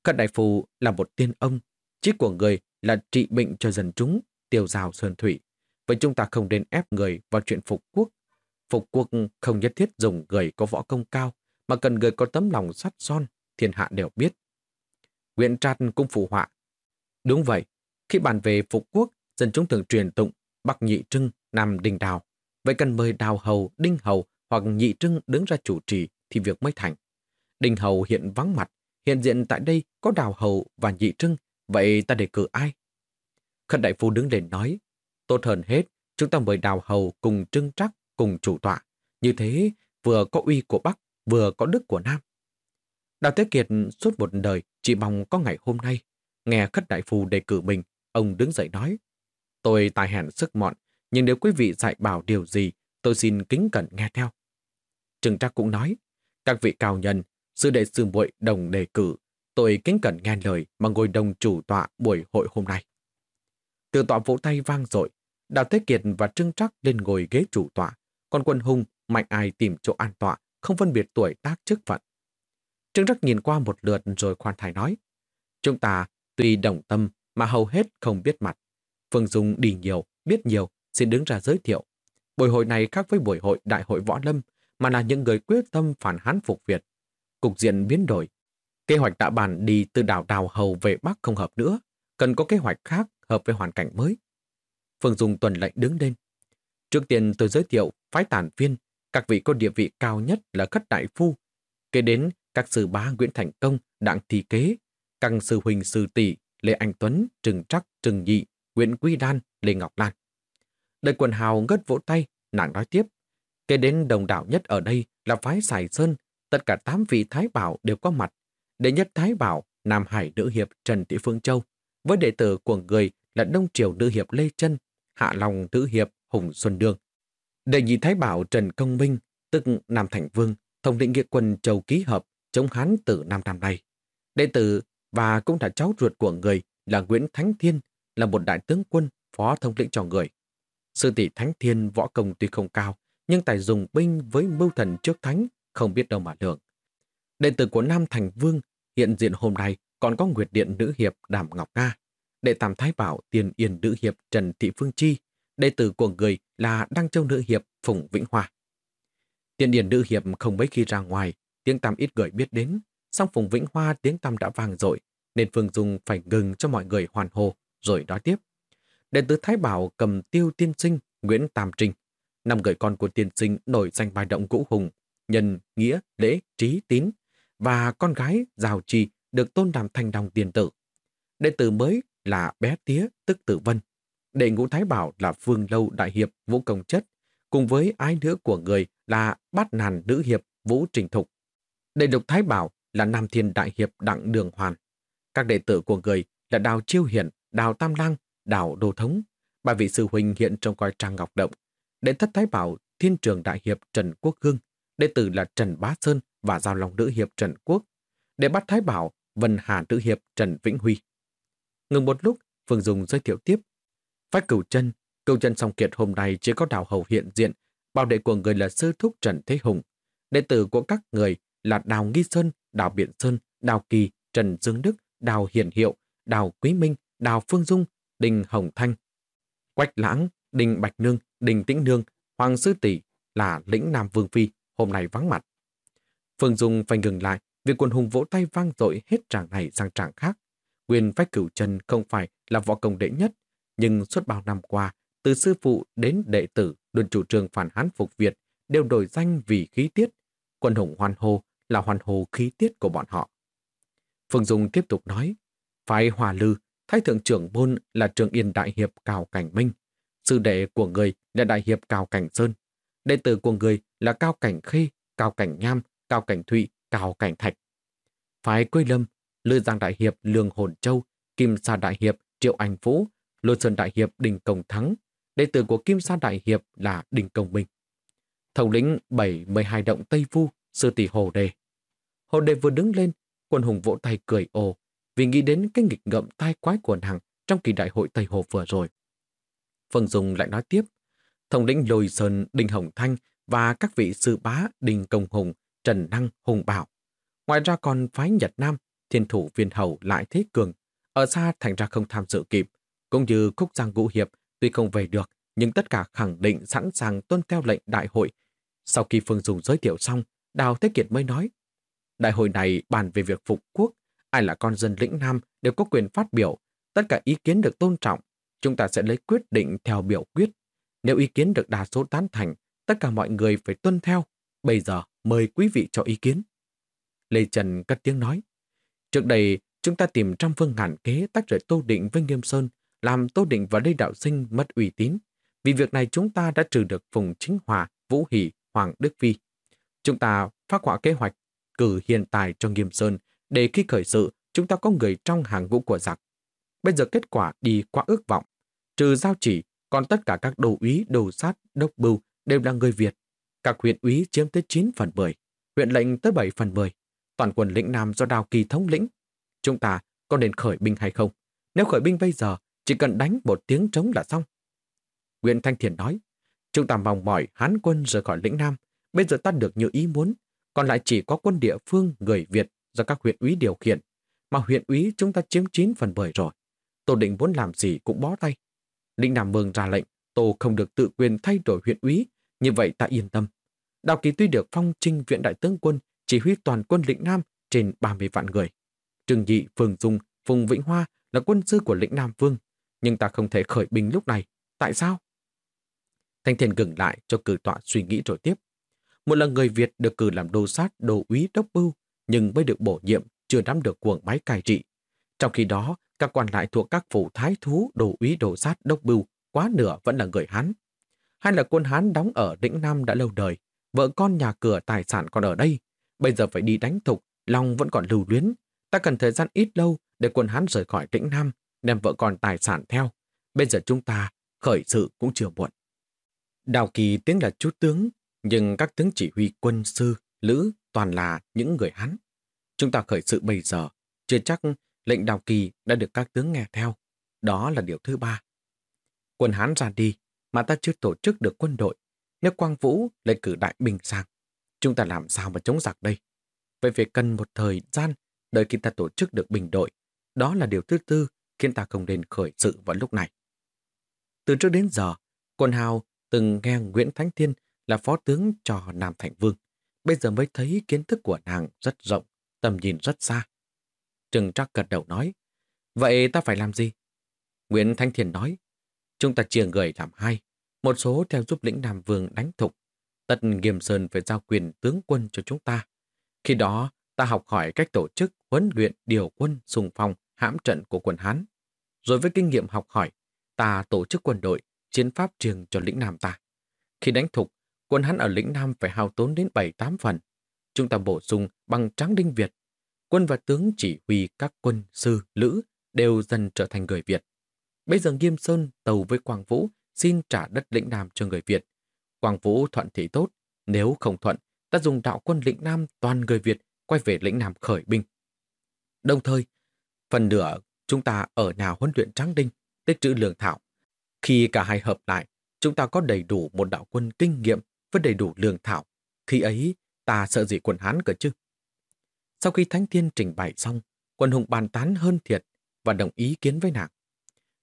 Khất Đại Phu là một tiên ông, chí của người là trị bệnh cho dân chúng, tiêu rào sơn thủy. Vậy chúng ta không nên ép người vào chuyện phục quốc. Phục quốc không nhất thiết dùng người có võ công cao, mà cần người có tấm lòng sắt son, thiên hạ đều biết. Nguyễn Trăn cũng phụ họa. Đúng vậy, khi bàn về phục quốc, dân chúng thường truyền tụng Bắc Nhị Trưng, Nam Đình Đào. Vậy cần mời Đào Hầu, Đinh Hầu hoặc Nhị Trưng đứng ra chủ trì thì việc mới thành đình Hầu hiện vắng mặt, hiện diện tại đây có Đào Hầu và Nhị Trưng, vậy ta đề cử ai? Khất Đại Phu đứng lên nói, tốt hơn hết, chúng ta mời Đào Hầu cùng Trưng Trắc cùng chủ tọa. Như thế, vừa có uy của Bắc, vừa có đức của Nam. Đào Thế Kiệt suốt một đời chỉ mong có ngày hôm nay. Nghe Khất Đại Phu đề cử mình, ông đứng dậy nói, tôi tài hẹn sức mọn, nhưng nếu quý vị dạy bảo điều gì, tôi xin kính cẩn nghe theo. Trừng Trắc cũng nói, các vị cao nhân, sư đệ sư muội đồng đề cử, tôi kính cẩn nghe lời mà ngồi đồng chủ tọa buổi hội hôm nay. Từ tọa vỗ tay vang dội, Đào Thế Kiệt và trương Trắc lên ngồi ghế chủ tọa, còn quân hùng mạnh ai tìm chỗ an tọa, không phân biệt tuổi tác chức phận. trương Trắc nhìn qua một lượt rồi khoan thai nói, chúng ta tuy đồng tâm mà hầu hết không biết mặt. Phương Dung đi nhiều, biết nhiều, xin đứng ra giới thiệu. Buổi hội này khác với buổi hội Đại hội Võ Lâm, mà là những người quyết tâm phản hán phục Việt. Cục diện biến đổi. Kế hoạch đã bàn đi từ đảo Đào Hầu về Bắc không hợp nữa, cần có kế hoạch khác hợp với hoàn cảnh mới. Phương Dung tuần lệnh đứng lên. Trước tiên tôi giới thiệu phái tản viên, các vị có địa vị cao nhất là Khất Đại Phu, kế đến các sư bá Nguyễn Thành Công, Đặng Thị Kế, các sư huynh sư tỷ Lê Anh Tuấn, Trừng Trắc, Trừng Nhị, Nguyễn Quy Đan, Lê Ngọc Lan. Đời quần hào ngất vỗ tay, nàng nói tiếp. Kế đến đồng đảo nhất ở đây là phái Sài Sơn, tất cả tám vị Thái Bảo đều có mặt. Đệ nhất Thái Bảo, Nam Hải Nữ Hiệp Trần Thị Phương Châu, với đệ tử của người là Đông Triều Nữ Hiệp Lê Trân, Hạ Long Nữ Hiệp Hùng Xuân Đương. Đệ nhị Thái Bảo Trần Công Minh, tức Nam Thành Vương, thống lĩnh nghĩa quân Châu Ký Hợp, chống Hán từ năm năm nay. Đệ tử và cũng là cháu ruột của người là Nguyễn Thánh Thiên, là một đại tướng quân, phó thống lĩnh cho người. Sư tỷ Thánh Thiên võ công tuy không cao, nhưng tài dùng binh với mưu thần trước thánh, không biết đâu mà lượng. Đệ tử của Nam Thành Vương hiện diện hôm nay còn có Nguyệt Điện Nữ Hiệp Đàm Ngọc Nga. đệ tam thái bảo tiền yên nữ hiệp Trần Thị Phương Chi, đệ tử của người là Đăng Châu nữ hiệp Phùng Vĩnh Hoa. Tiền điển nữ hiệp không mấy khi ra ngoài, tiếng tam ít người biết đến, song Phùng Vĩnh Hoa tiếng tam đã vang dội nên Phương Dung phải ngừng cho mọi người hoàn hồ, rồi nói tiếp. Đệ tử Thái Bảo cầm tiêu tiên sinh Nguyễn Tam Trinh, năm người con của tiên sinh nổi danh bài động cũ hùng, nhân, nghĩa, lễ, trí, tín, và con gái Giao Trì được tôn làm thành đồng tiền tử. Đệ tử mới là bé tía tức tử vân. Đệ ngũ Thái Bảo là Phương Lâu Đại Hiệp Vũ Công Chất, cùng với ái nữ của người là bát nàn nữ hiệp Vũ Trình Thục. Đệ độc Thái Bảo là Nam Thiên Đại Hiệp Đặng Đường Hoàn. Các đệ tử của người là Đào Chiêu Hiển, Đào Tam Lang, Đào Đô Thống. Ba vị sư huynh hiện trong coi trang ngọc động. Đệ thất Thái Bảo Thiên Trường Đại Hiệp Trần Quốc Hương. Đệ tử là Trần Bá Sơn và Giao Long Nữ Hiệp Trần Quốc. để bắt Thái Bảo Vân Hà Nữ Hiệp Trần Vĩnh Huy. Ngừng một lúc, Phương Dung giới thiệu tiếp. Phách cửu chân, cửu chân song kiệt hôm nay chỉ có đào hầu hiện diện, bảo đệ của người là sư thúc Trần Thế Hùng. Đệ tử của các người là Đào Nghi Sơn, Đào Biện Sơn, Đào Kỳ, Trần Dương Đức, Đào Hiển Hiệu, Đào Quý Minh, Đào Phương Dung, Đình Hồng Thanh, Quách Lãng, Đình Bạch Nương, Đình Tĩnh Nương, Hoàng Sư Tỷ là lĩnh Nam Vương Phi, hôm nay vắng mặt. Phương Dung phải ngừng lại vì quần hùng vỗ tay vang dội hết tràng này sang tràng khác. Quyền phách cửu chân không phải là võ công đệ nhất, nhưng suốt bao năm qua, từ sư phụ đến đệ tử luôn chủ trương phản hán phục Việt đều đổi danh vì khí tiết. Quân hùng hoan hô là hoan hô khí tiết của bọn họ. Phương Dung tiếp tục nói, phải hòa lư, thái thượng trưởng môn là trường yên đại hiệp Cao Cảnh Minh, sư đệ của người là đại hiệp Cao Cảnh Sơn, đệ tử của người là Cao Cảnh Khê, Cao Cảnh Nham, Cao Cảnh Thụy, Cao Cảnh Thạch. Phái Quê Lâm, Lư Giang Đại Hiệp Lương Hồn Châu, Kim Sa Đại Hiệp Triệu Anh Vũ, Lô Sơn Đại Hiệp Đình Công Thắng, đệ tử của Kim Sa Đại Hiệp là Đình Công Minh. Thống lĩnh 7-12 động Tây Vu, sư tỷ Hồ Đề. Hồ Đề vừa đứng lên, quân hùng vỗ tay cười ồ, vì nghĩ đến cái nghịch ngợm tai quái của nàng trong kỳ đại hội Tây Hồ vừa rồi. Phương Dung lại nói tiếp, thống lĩnh Lôi Sơn, đinh Hồng Thanh và các vị sư bá đinh Công Hùng, Trần Năng, Hùng Bảo. Ngoài ra còn phái Nhật Nam, thiên thủ viên hầu lại thế cường, ở xa thành ra không tham dự kịp, cũng như Khúc Giang Ngũ Hiệp, tuy không về được, nhưng tất cả khẳng định sẵn sàng tuân theo lệnh đại hội. Sau khi Phương Dung giới thiệu xong, Đào Thế Kiệt mới nói, đại hội này bàn về việc phục quốc, ai là con dân lĩnh Nam đều có quyền phát biểu, tất cả ý kiến được tôn trọng, chúng ta sẽ lấy quyết định theo biểu quyết. Nếu ý kiến được đa số tán thành, tất cả mọi người phải tuân theo. Bây giờ mời quý vị cho ý kiến. Lê Trần cất tiếng nói, trước đây chúng ta tìm trăm phương ngàn kế tách rời Tô Định với Nghiêm Sơn, làm Tô Định và Lê Đạo Sinh mất uy tín. Vì việc này chúng ta đã trừ được Phùng Chính Hòa, Vũ Hỷ, Hoàng Đức Phi. Chúng ta phát họa kế hoạch cử hiện tài cho Nghiêm Sơn để khi khởi sự chúng ta có người trong hàng ngũ của giặc. Bây giờ kết quả đi quá ước vọng. Trừ giao chỉ, còn tất cả các đồ úy, đồ sát, đốc bưu đều là người Việt. Các huyện úy chiếm tới 9 phần 10, huyện lệnh tới 7 phần 10. Toàn quân lĩnh Nam do Đào Kỳ thống lĩnh. Chúng ta có nên khởi binh hay không? Nếu khởi binh bây giờ, chỉ cần đánh một tiếng trống là xong. Nguyễn Thanh Thiền nói, chúng ta mong mỏi hán quân rời khỏi lĩnh Nam. Bây giờ ta được như ý muốn, còn lại chỉ có quân địa phương người Việt do các huyện úy điều khiển. Mà huyện úy chúng ta chiếm 9 phần 10 rồi. tổ Định muốn làm gì cũng bó tay. Lĩnh Nam Vương ra lệnh, Tô không được tự quyền thay đổi huyện úy, như vậy ta yên tâm. Đào Kỳ tuy được phong trinh viện đại tướng quân chỉ huy toàn quân lĩnh Nam trên 30 vạn người. Trừng Nhị, Phương Dung, Phùng Vĩnh Hoa là quân sư của lĩnh Nam Vương, nhưng ta không thể khởi binh lúc này. Tại sao? Thanh Thiền gừng lại cho cử tọa suy nghĩ rồi tiếp. Một lần người Việt được cử làm đô sát, đô úy, đốc bưu, nhưng mới được bổ nhiệm, chưa nắm được cuồng máy cai trị. Trong khi đó, các quan lại thuộc các phủ thái thú, đồ úy, đồ sát, đốc bưu, quá nửa vẫn là người Hán. Hay là quân Hán đóng ở Lĩnh Nam đã lâu đời, vợ con nhà cửa tài sản còn ở đây, bây giờ phải đi đánh thục, lòng vẫn còn lưu luyến. Ta cần thời gian ít lâu để quân Hán rời khỏi Lĩnh Nam, đem vợ con tài sản theo. Bây giờ chúng ta khởi sự cũng chưa muộn. Đào Kỳ tiếng là chú tướng, nhưng các tướng chỉ huy quân sư, lữ toàn là những người Hán. Chúng ta khởi sự bây giờ, chưa chắc lệnh Đào Kỳ đã được các tướng nghe theo. Đó là điều thứ ba. Quân Hán ra đi, mà ta chưa tổ chức được quân đội. Nếu Quang Vũ lại cử đại bình sang, chúng ta làm sao mà chống giặc đây? Vậy phải cần một thời gian đợi khi ta tổ chức được bình đội. Đó là điều thứ tư, khiến ta không nên khởi sự vào lúc này. Từ trước đến giờ, quân hào từng nghe Nguyễn Thánh Thiên là phó tướng cho Nam Thành Vương. Bây giờ mới thấy kiến thức của nàng rất rộng, tầm nhìn rất xa. Trừng Trắc gật đầu nói, vậy ta phải làm gì? Nguyễn Thanh Thiền nói, chúng ta chia người làm hai, một số theo giúp lĩnh Nam Vương đánh thục. Tất Nghiêm Sơn phải giao quyền tướng quân cho chúng ta. Khi đó, ta học hỏi cách tổ chức, huấn luyện, điều quân, sùng phong, hãm trận của quân Hán. Rồi với kinh nghiệm học hỏi, ta tổ chức quân đội, chiến pháp trường cho lĩnh Nam ta. Khi đánh thục, quân Hán ở lĩnh Nam phải hao tốn đến 7-8 phần. Chúng ta bổ sung bằng tráng đinh Việt. Quân và tướng chỉ huy các quân, sư, lữ đều dần trở thành người Việt. Bây giờ Nghiêm Sơn tàu với Quang Vũ xin trả đất lĩnh Nam cho người Việt. Quang Vũ thuận thì tốt, nếu không thuận, ta dùng đạo quân lĩnh Nam toàn người Việt quay về lĩnh Nam khởi binh. Đồng thời, phần nửa chúng ta ở nào huấn luyện tráng đinh, tích trữ lương thảo. Khi cả hai hợp lại, chúng ta có đầy đủ một đạo quân kinh nghiệm với đầy đủ lương thảo. Khi ấy, ta sợ gì quân Hán cơ chứ? Sau khi Thánh Thiên trình bày xong, quân hùng bàn tán hơn thiệt và đồng ý kiến với nàng.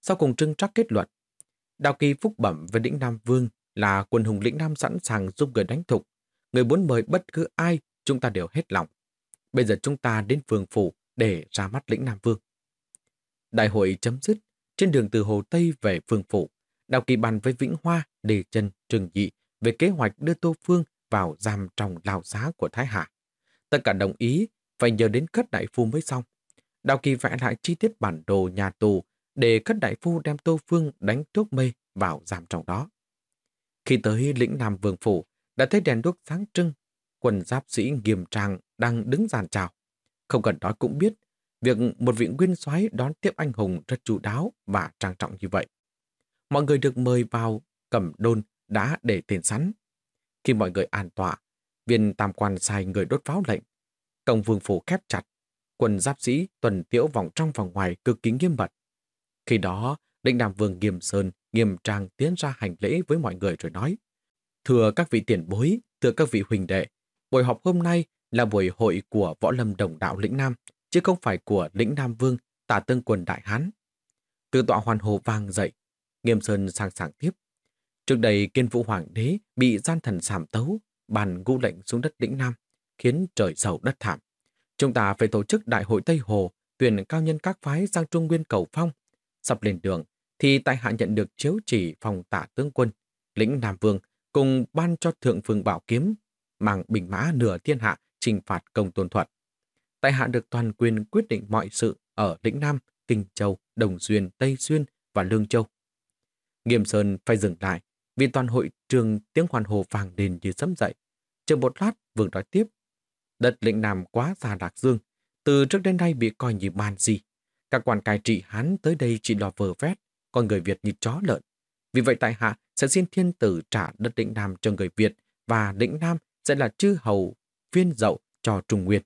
Sau cùng trưng trắc kết luận, Đào Kỳ phúc bẩm với lĩnh Nam Vương là quân hùng lĩnh Nam sẵn sàng giúp người đánh thục. Người muốn mời bất cứ ai, chúng ta đều hết lòng. Bây giờ chúng ta đến phường phủ để ra mắt lĩnh Nam Vương. Đại hội chấm dứt, trên đường từ Hồ Tây về phường phủ, Đào Kỳ bàn với Vĩnh Hoa, Đề Trần, Trừng Nhị về kế hoạch đưa Tô Phương vào giam trong lao xá của Thái Hà. Tất cả đồng ý, phải nhờ đến cất đại phu mới xong. Đào Kỳ vẽ lại chi tiết bản đồ nhà tù để cất đại phu đem Tô Phương đánh thuốc mê vào giam trong đó. Khi tới lĩnh Nam Vương Phủ, đã thấy đèn đuốc sáng trưng, quần giáp sĩ nghiêm trang đang đứng giàn chào. Không cần nói cũng biết, việc một vị nguyên soái đón tiếp anh hùng rất chú đáo và trang trọng như vậy. Mọi người được mời vào cẩm đôn đã để tiền sắn. Khi mọi người an tọa, viên tam quan sai người đốt pháo lệnh. Cổng vương phủ khép chặt, quần giáp sĩ tuần tiễu vòng trong vòng ngoài cực kỳ nghiêm mật. Khi đó, định đàm vương nghiêm sơn nghiêm trang tiến ra hành lễ với mọi người rồi nói Thưa các vị tiền bối, thưa các vị huỳnh đệ, buổi họp hôm nay là buổi hội của Võ Lâm Đồng Đạo Lĩnh Nam, chứ không phải của Lĩnh Nam Vương, tả tương quần Đại Hán. Từ tọa hoàn hồ vang dậy, nghiêm sơn sang sảng tiếp. Trước đây kiên vũ hoàng đế bị gian thần xảm tấu, bàn ngũ lệnh xuống đất Lĩnh Nam, khiến trời sầu đất thảm. Chúng ta phải tổ chức đại hội Tây Hồ, tuyển cao nhân các phái sang Trung Nguyên cầu phong. Sắp lên đường, thì tại hạ nhận được chiếu chỉ phòng tả tướng quân, lĩnh Nam Vương cùng ban cho Thượng Phương Bảo Kiếm, mang bình mã nửa thiên hạ trừng phạt công tôn thuật. Tại hạ được toàn quyền quyết định mọi sự ở lĩnh Nam, Kinh Châu, Đồng duyên, Tây Xuyên và Lương Châu. Nghiêm Sơn phải dừng lại vì toàn hội trường tiếng hoàn hồ vàng đền như sấm dậy. Chờ một lát, Vương nói tiếp. Đất lĩnh Nam quá xa Đạc Dương, từ trước đến nay bị coi như man gì. Các quan cai trị Hán tới đây chỉ lo vờ vét, con người Việt như chó lợn. Vì vậy tại hạ sẽ xin thiên tử trả đất lĩnh Nam cho người Việt và lĩnh Nam sẽ là chư hầu viên dậu cho Trung Nguyên.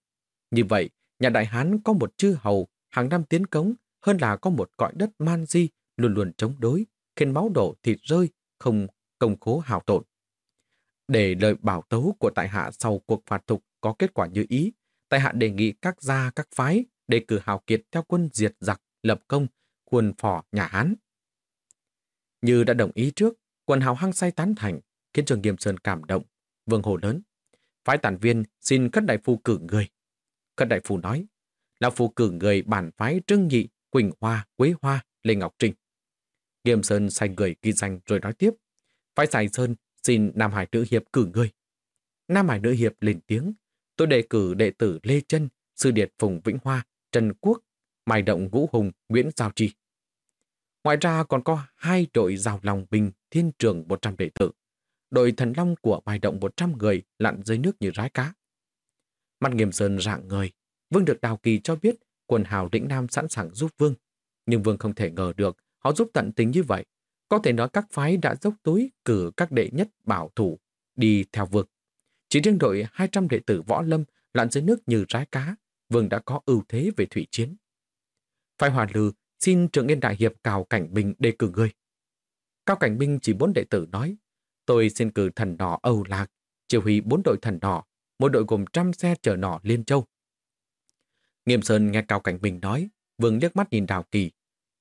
Như vậy, nhà Đại Hán có một chư hầu hàng năm tiến cống hơn là có một cõi đất man di luôn luôn chống đối, khiến máu đổ thịt rơi, không công khố hào tổn. Để lời bảo tấu của tại hạ sau cuộc phạt thục có kết quả như ý, tại hạ đề nghị các gia các phái đề cử hào kiệt theo quân diệt giặc, lập công, khuôn phò nhà Hán. Như đã đồng ý trước, quần hào hăng say tán thành, khiến trường Nghiêm Sơn cảm động. Vương Hồ lớn. Phái tản viên xin Khất Đại Phu cử người. Khất Đại Phu nói, là phu cử người bản phái Trưng Nhị, Quỳnh Hoa, Quế Hoa, Lê Ngọc Trinh. Nghiêm Sơn sai người ghi danh rồi nói tiếp. Phái Sài Sơn xin Nam Hải Nữ Hiệp cử người. Nam Hải Nữ Hiệp lên tiếng. Tôi đề cử đệ tử Lê Trân, Sư Điệt Phùng Vĩnh Hoa, Trần Quốc, Mai Động vũ Hùng, Nguyễn Giao Trì. Ngoài ra còn có hai đội rào lòng bình thiên trường 100 đệ tử. Đội thần long của bài động 100 người lặn dưới nước như rái cá. Mặt nghiêm sơn rạng người. Vương được Đào Kỳ cho biết quần hào lĩnh Nam sẵn sàng giúp Vương. Nhưng Vương không thể ngờ được họ giúp tận tình như vậy. Có thể nói các phái đã dốc túi cử các đệ nhất bảo thủ đi theo Vương. Chỉ riêng đội 200 đệ tử võ lâm lặn dưới nước như rái cá, Vương đã có ưu thế về thủy chiến. Phái Hòa Lư xin trưởng yên đại hiệp Cao Cảnh Bình đề cử người. Cao Cảnh Bình chỉ bốn đệ tử nói, tôi xin cử thần đỏ Âu Lạc, chỉ huy bốn đội thần đỏ, một đội gồm trăm xe chở nỏ Liên Châu. Nghiêm Sơn nghe Cao Cảnh Bình nói, vương liếc mắt nhìn Đào Kỳ.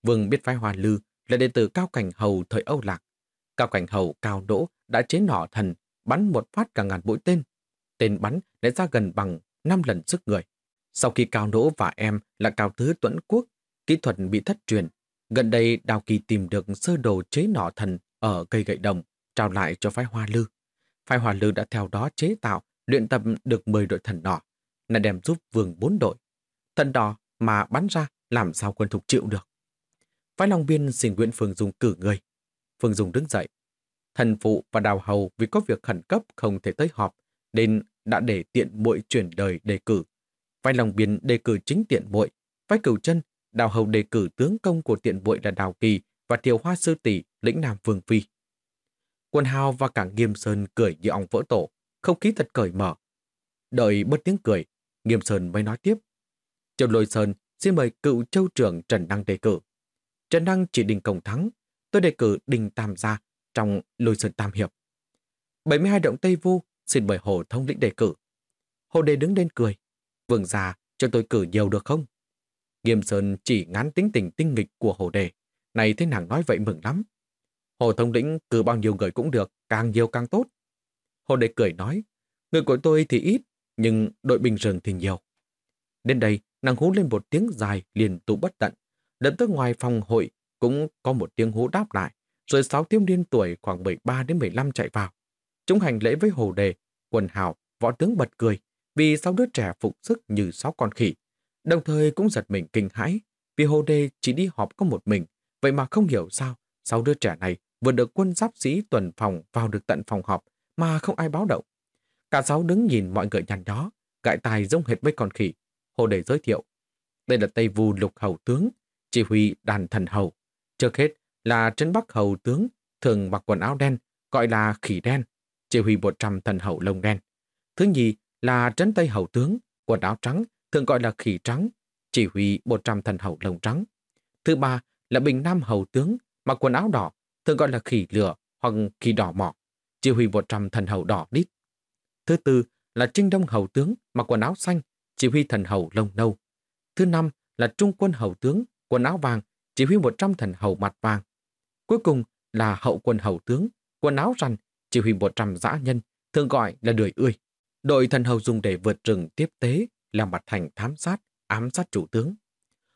Vương biết phái Hoa Lư là đệ tử Cao Cảnh Hầu thời Âu Lạc. Cao Cảnh Hầu cao đỗ đã chế nỏ thần, bắn một phát cả ngàn mũi tên. Tên bắn lại ra gần bằng 5 lần sức người. Sau khi Cao nỗ và em là Cao Thứ tuấn Quốc, kỹ thuật bị thất truyền. Gần đây Đào Kỳ tìm được sơ đồ chế nỏ thần ở cây gậy đồng, trao lại cho phái Hoa Lư. Phái Hoa Lư đã theo đó chế tạo, luyện tập được 10 đội thần nỏ, là đem giúp vương bốn đội. Thần đỏ mà bắn ra làm sao quân thục chịu được. Phái Long Biên xin Nguyễn Phương Dung cử người. Phương Dung đứng dậy. Thần phụ và đào hầu vì có việc khẩn cấp không thể tới họp, nên đã để tiện muội chuyển đời đề cử. vai lòng Biên đề cử chính tiện muội, vai cửu chân, đào hầu đề cử tướng công của tiện muội là Đào Kỳ và Thiều Hoa Sư Tỷ lĩnh Nam Vương Phi. Quân hào và cả Nghiêm Sơn cười như ong vỡ tổ, không khí thật cởi mở. Đợi bớt tiếng cười, Nghiêm Sơn mới nói tiếp. Châu Lôi Sơn xin mời cựu châu trưởng Trần Đăng đề cử. Trần Đăng chỉ đình công thắng, tôi đề cử đình Tam Gia trong Lôi Sơn Tam Hiệp. 72 động Tây Vu xin mời Hồ Thông lĩnh đề cử. Hồ Đề đứng lên cười. Vương già, cho tôi cử nhiều được không? Nghiêm Sơn chỉ ngán tính tình tinh nghịch của Hồ Đề. Này thế nàng nói vậy mừng lắm. Hồ Thông lĩnh cử bao nhiêu người cũng được, càng nhiều càng tốt. Hồ Đề cười nói, người của tôi thì ít, nhưng đội bình rừng thì nhiều. Đến đây, nàng hú lên một tiếng dài liền tụ bất tận. Lập tức ngoài phòng hội cũng có một tiếng hú đáp lại, rồi sáu thiếu niên tuổi khoảng 13 đến 15 chạy vào. Chúng hành lễ với hồ đề, quần hào, võ tướng bật cười vì sáu đứa trẻ phục sức như sáu con khỉ. Đồng thời cũng giật mình kinh hãi vì hồ đề chỉ đi họp có một mình, vậy mà không hiểu sao sáu đứa trẻ này vừa được quân giáp sĩ tuần phòng vào được tận phòng họp mà không ai báo động. Cả sáu đứng nhìn mọi người nhằn đó, gãi tài giống hệt với con khỉ. Hồ đề giới thiệu. Đây là Tây Vu Lục Hầu Tướng, chỉ huy đàn thần hầu. Trước hết là Trấn Bắc Hầu Tướng, thường mặc quần áo đen, gọi là khỉ đen, chỉ huy 100 thần hậu lông đen. Thứ nhì là Trấn Tây Hầu Tướng, quần áo trắng, thường gọi là khỉ trắng, chỉ huy 100 thần hậu lông trắng. Thứ ba là Bình Nam Hầu Tướng, mặc quần áo đỏ, thường gọi là khỉ lửa hoặc khỉ đỏ mỏ, chỉ huy 100 thần hậu đỏ đít. Thứ tư là Trinh Đông Hầu Tướng, mặc quần áo xanh, chỉ huy thần hầu lông nâu. Thứ năm là Trung quân Hầu Tướng, quần áo vàng, chỉ huy 100 thần hầu mặt vàng. Cuối cùng là Hậu quân Hầu Tướng, quần áo rằn, chỉ huy 100 dã nhân, thường gọi là đười ươi. Đội thần hầu dùng để vượt rừng tiếp tế, làm mặt thành thám sát, ám sát chủ tướng.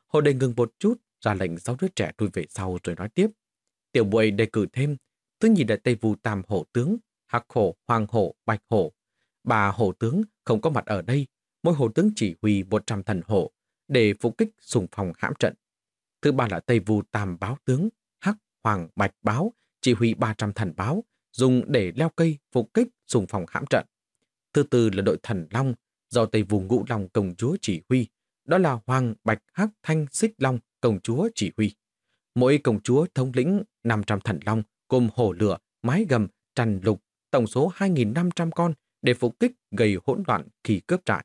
Hồ đề ngừng một chút, ra lệnh sáu đứa trẻ lui về sau rồi nói tiếp. Tiểu bụi đề cử thêm, thứ nhì là Tây Vu Tam Hổ Tướng, Hạc Hổ, Hoàng Hổ, Bạch Hổ. Bà Hổ Tướng không có mặt ở đây, mỗi Hổ Tướng chỉ huy 100 thần hổ để phục kích sùng phòng hãm trận. Thứ ba là Tây Vu Tam Báo Tướng, Hoàng, Bạch Báo, chỉ huy 300 thần báo, dùng để leo cây phục kích sùng phòng hãm trận. Thứ tư là đội thần Long, do Tây Vùng Ngũ Long Công Chúa chỉ huy. Đó là Hoàng, Bạch, Hắc, Thanh, Xích Long, Công Chúa chỉ huy. Mỗi công chúa thống lĩnh 500 thần long gồm hổ lửa, mái gầm, trần lục, tổng số 2.500 con để phục kích gây hỗn loạn khi cướp trại.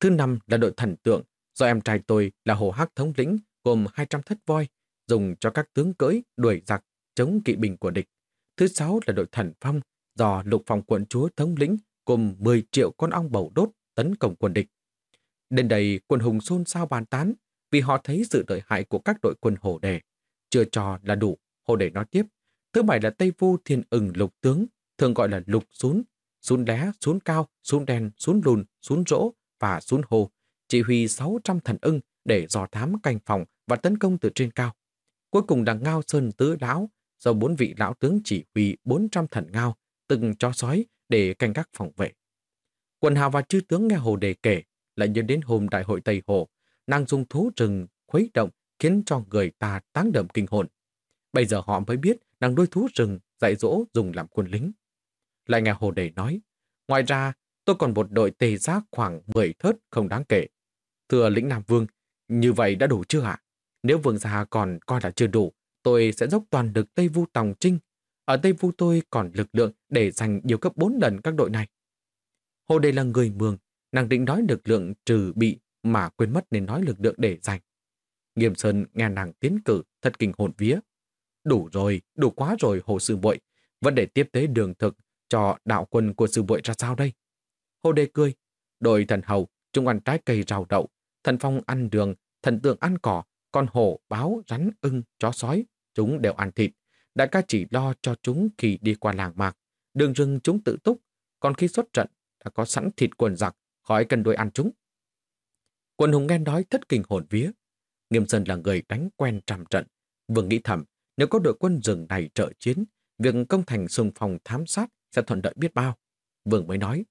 Thứ năm là đội thần tượng, do em trai tôi là hồ hắc thống lĩnh gồm 200 thất voi, dùng cho các tướng cưỡi đuổi giặc chống kỵ binh của địch. Thứ sáu là đội thần phong, do lục phòng quận chúa thống lĩnh cùng 10 triệu con ong bầu đốt tấn công quân địch. Đến đây quân hùng xôn xao bàn tán vì họ thấy sự lợi hại của các đội quân hồ đề. Chưa cho là đủ, hồ đề nói tiếp. Thứ bảy là Tây Vu Thiên ừng lục tướng, thường gọi là lục xuống, xuống đá xuống cao, xuống đen, xuống lùn, xuống rỗ và xuống hồ, chỉ huy 600 thần ưng để dò thám canh phòng và tấn công từ trên cao. Cuối cùng là Ngao Sơn Tứ Lão, do bốn vị lão tướng chỉ huy 400 thần ngao, từng cho sói để canh gác phòng vệ. Quần hào và chư tướng nghe Hồ Đề kể, lại nhớ đến hôm đại hội Tây Hồ, nàng dùng thú rừng khuấy động khiến cho người ta táng đậm kinh hồn. Bây giờ họ mới biết nàng đuôi thú rừng dạy dỗ dùng làm quân lính. Lại nghe Hồ Đề nói, ngoài ra tôi còn một đội tề giác khoảng 10 thớt không đáng kể. Thưa lĩnh Nam Vương, như vậy đã đủ chưa ạ? Nếu vương gia còn coi là chưa đủ, tôi sẽ dốc toàn lực Tây Vu Tòng Trinh. Ở Tây Vu tôi còn lực lượng để giành nhiều cấp 4 lần các đội này. Hồ Đề là người mường, nàng định nói lực lượng trừ bị mà quên mất nên nói lực lượng để giành. Nghiêm Sơn nghe nàng tiến cử thật kinh hồn vía. Đủ rồi, đủ quá rồi hồ sư bội. vẫn để tiếp tế đường thực cho đạo quân của sư bội ra sao đây? Hồ Đề cười. Đội thần hầu, chúng ăn trái cây rau đậu, thần phong ăn đường, thần tượng ăn cỏ, con hổ, báo, rắn, ưng, chó sói, chúng đều ăn thịt. Đại ca chỉ lo cho chúng khi đi qua làng mạc. Đường rừng chúng tự túc, còn khi xuất trận đã có sẵn thịt quần giặc, khỏi cần đuôi ăn chúng. Quân hùng nghe nói thất kinh hồn vía. Nghiêm Sơn là người đánh quen trăm trận. Vừa nghĩ thầm, nếu có đội quân rừng này trợ chiến, việc công thành xung phòng thám sát sẽ thuận lợi biết bao. Vương mới nói,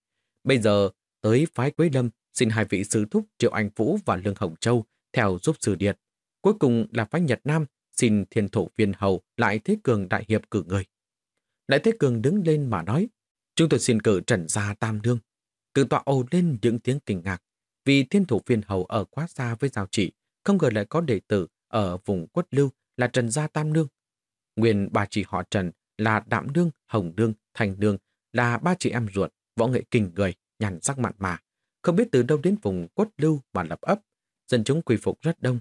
bây giờ tới phái Quế Lâm xin hai vị sứ thúc Triệu Anh Vũ và Lương Hồng Châu theo giúp sư điệt Cuối cùng là phái Nhật Nam xin thiên thổ viên hầu lại Thế Cường đại hiệp cử người. Lại Thế Cường đứng lên mà nói, chúng tôi xin cử trần gia tam đương Cử tọa ồ lên những tiếng kinh ngạc, vì thiên thủ viên hầu ở quá xa với giao trị, không ngờ lại có đệ tử ở vùng quất lưu là Trần Gia Tam Nương. Nguyên bà chị họ Trần là Đạm Nương, Hồng Nương, Thành Nương là ba chị em ruột, võ nghệ kinh người, nhằn sắc mặn mà. Không biết từ đâu đến vùng quất lưu mà lập ấp, dân chúng quy phục rất đông.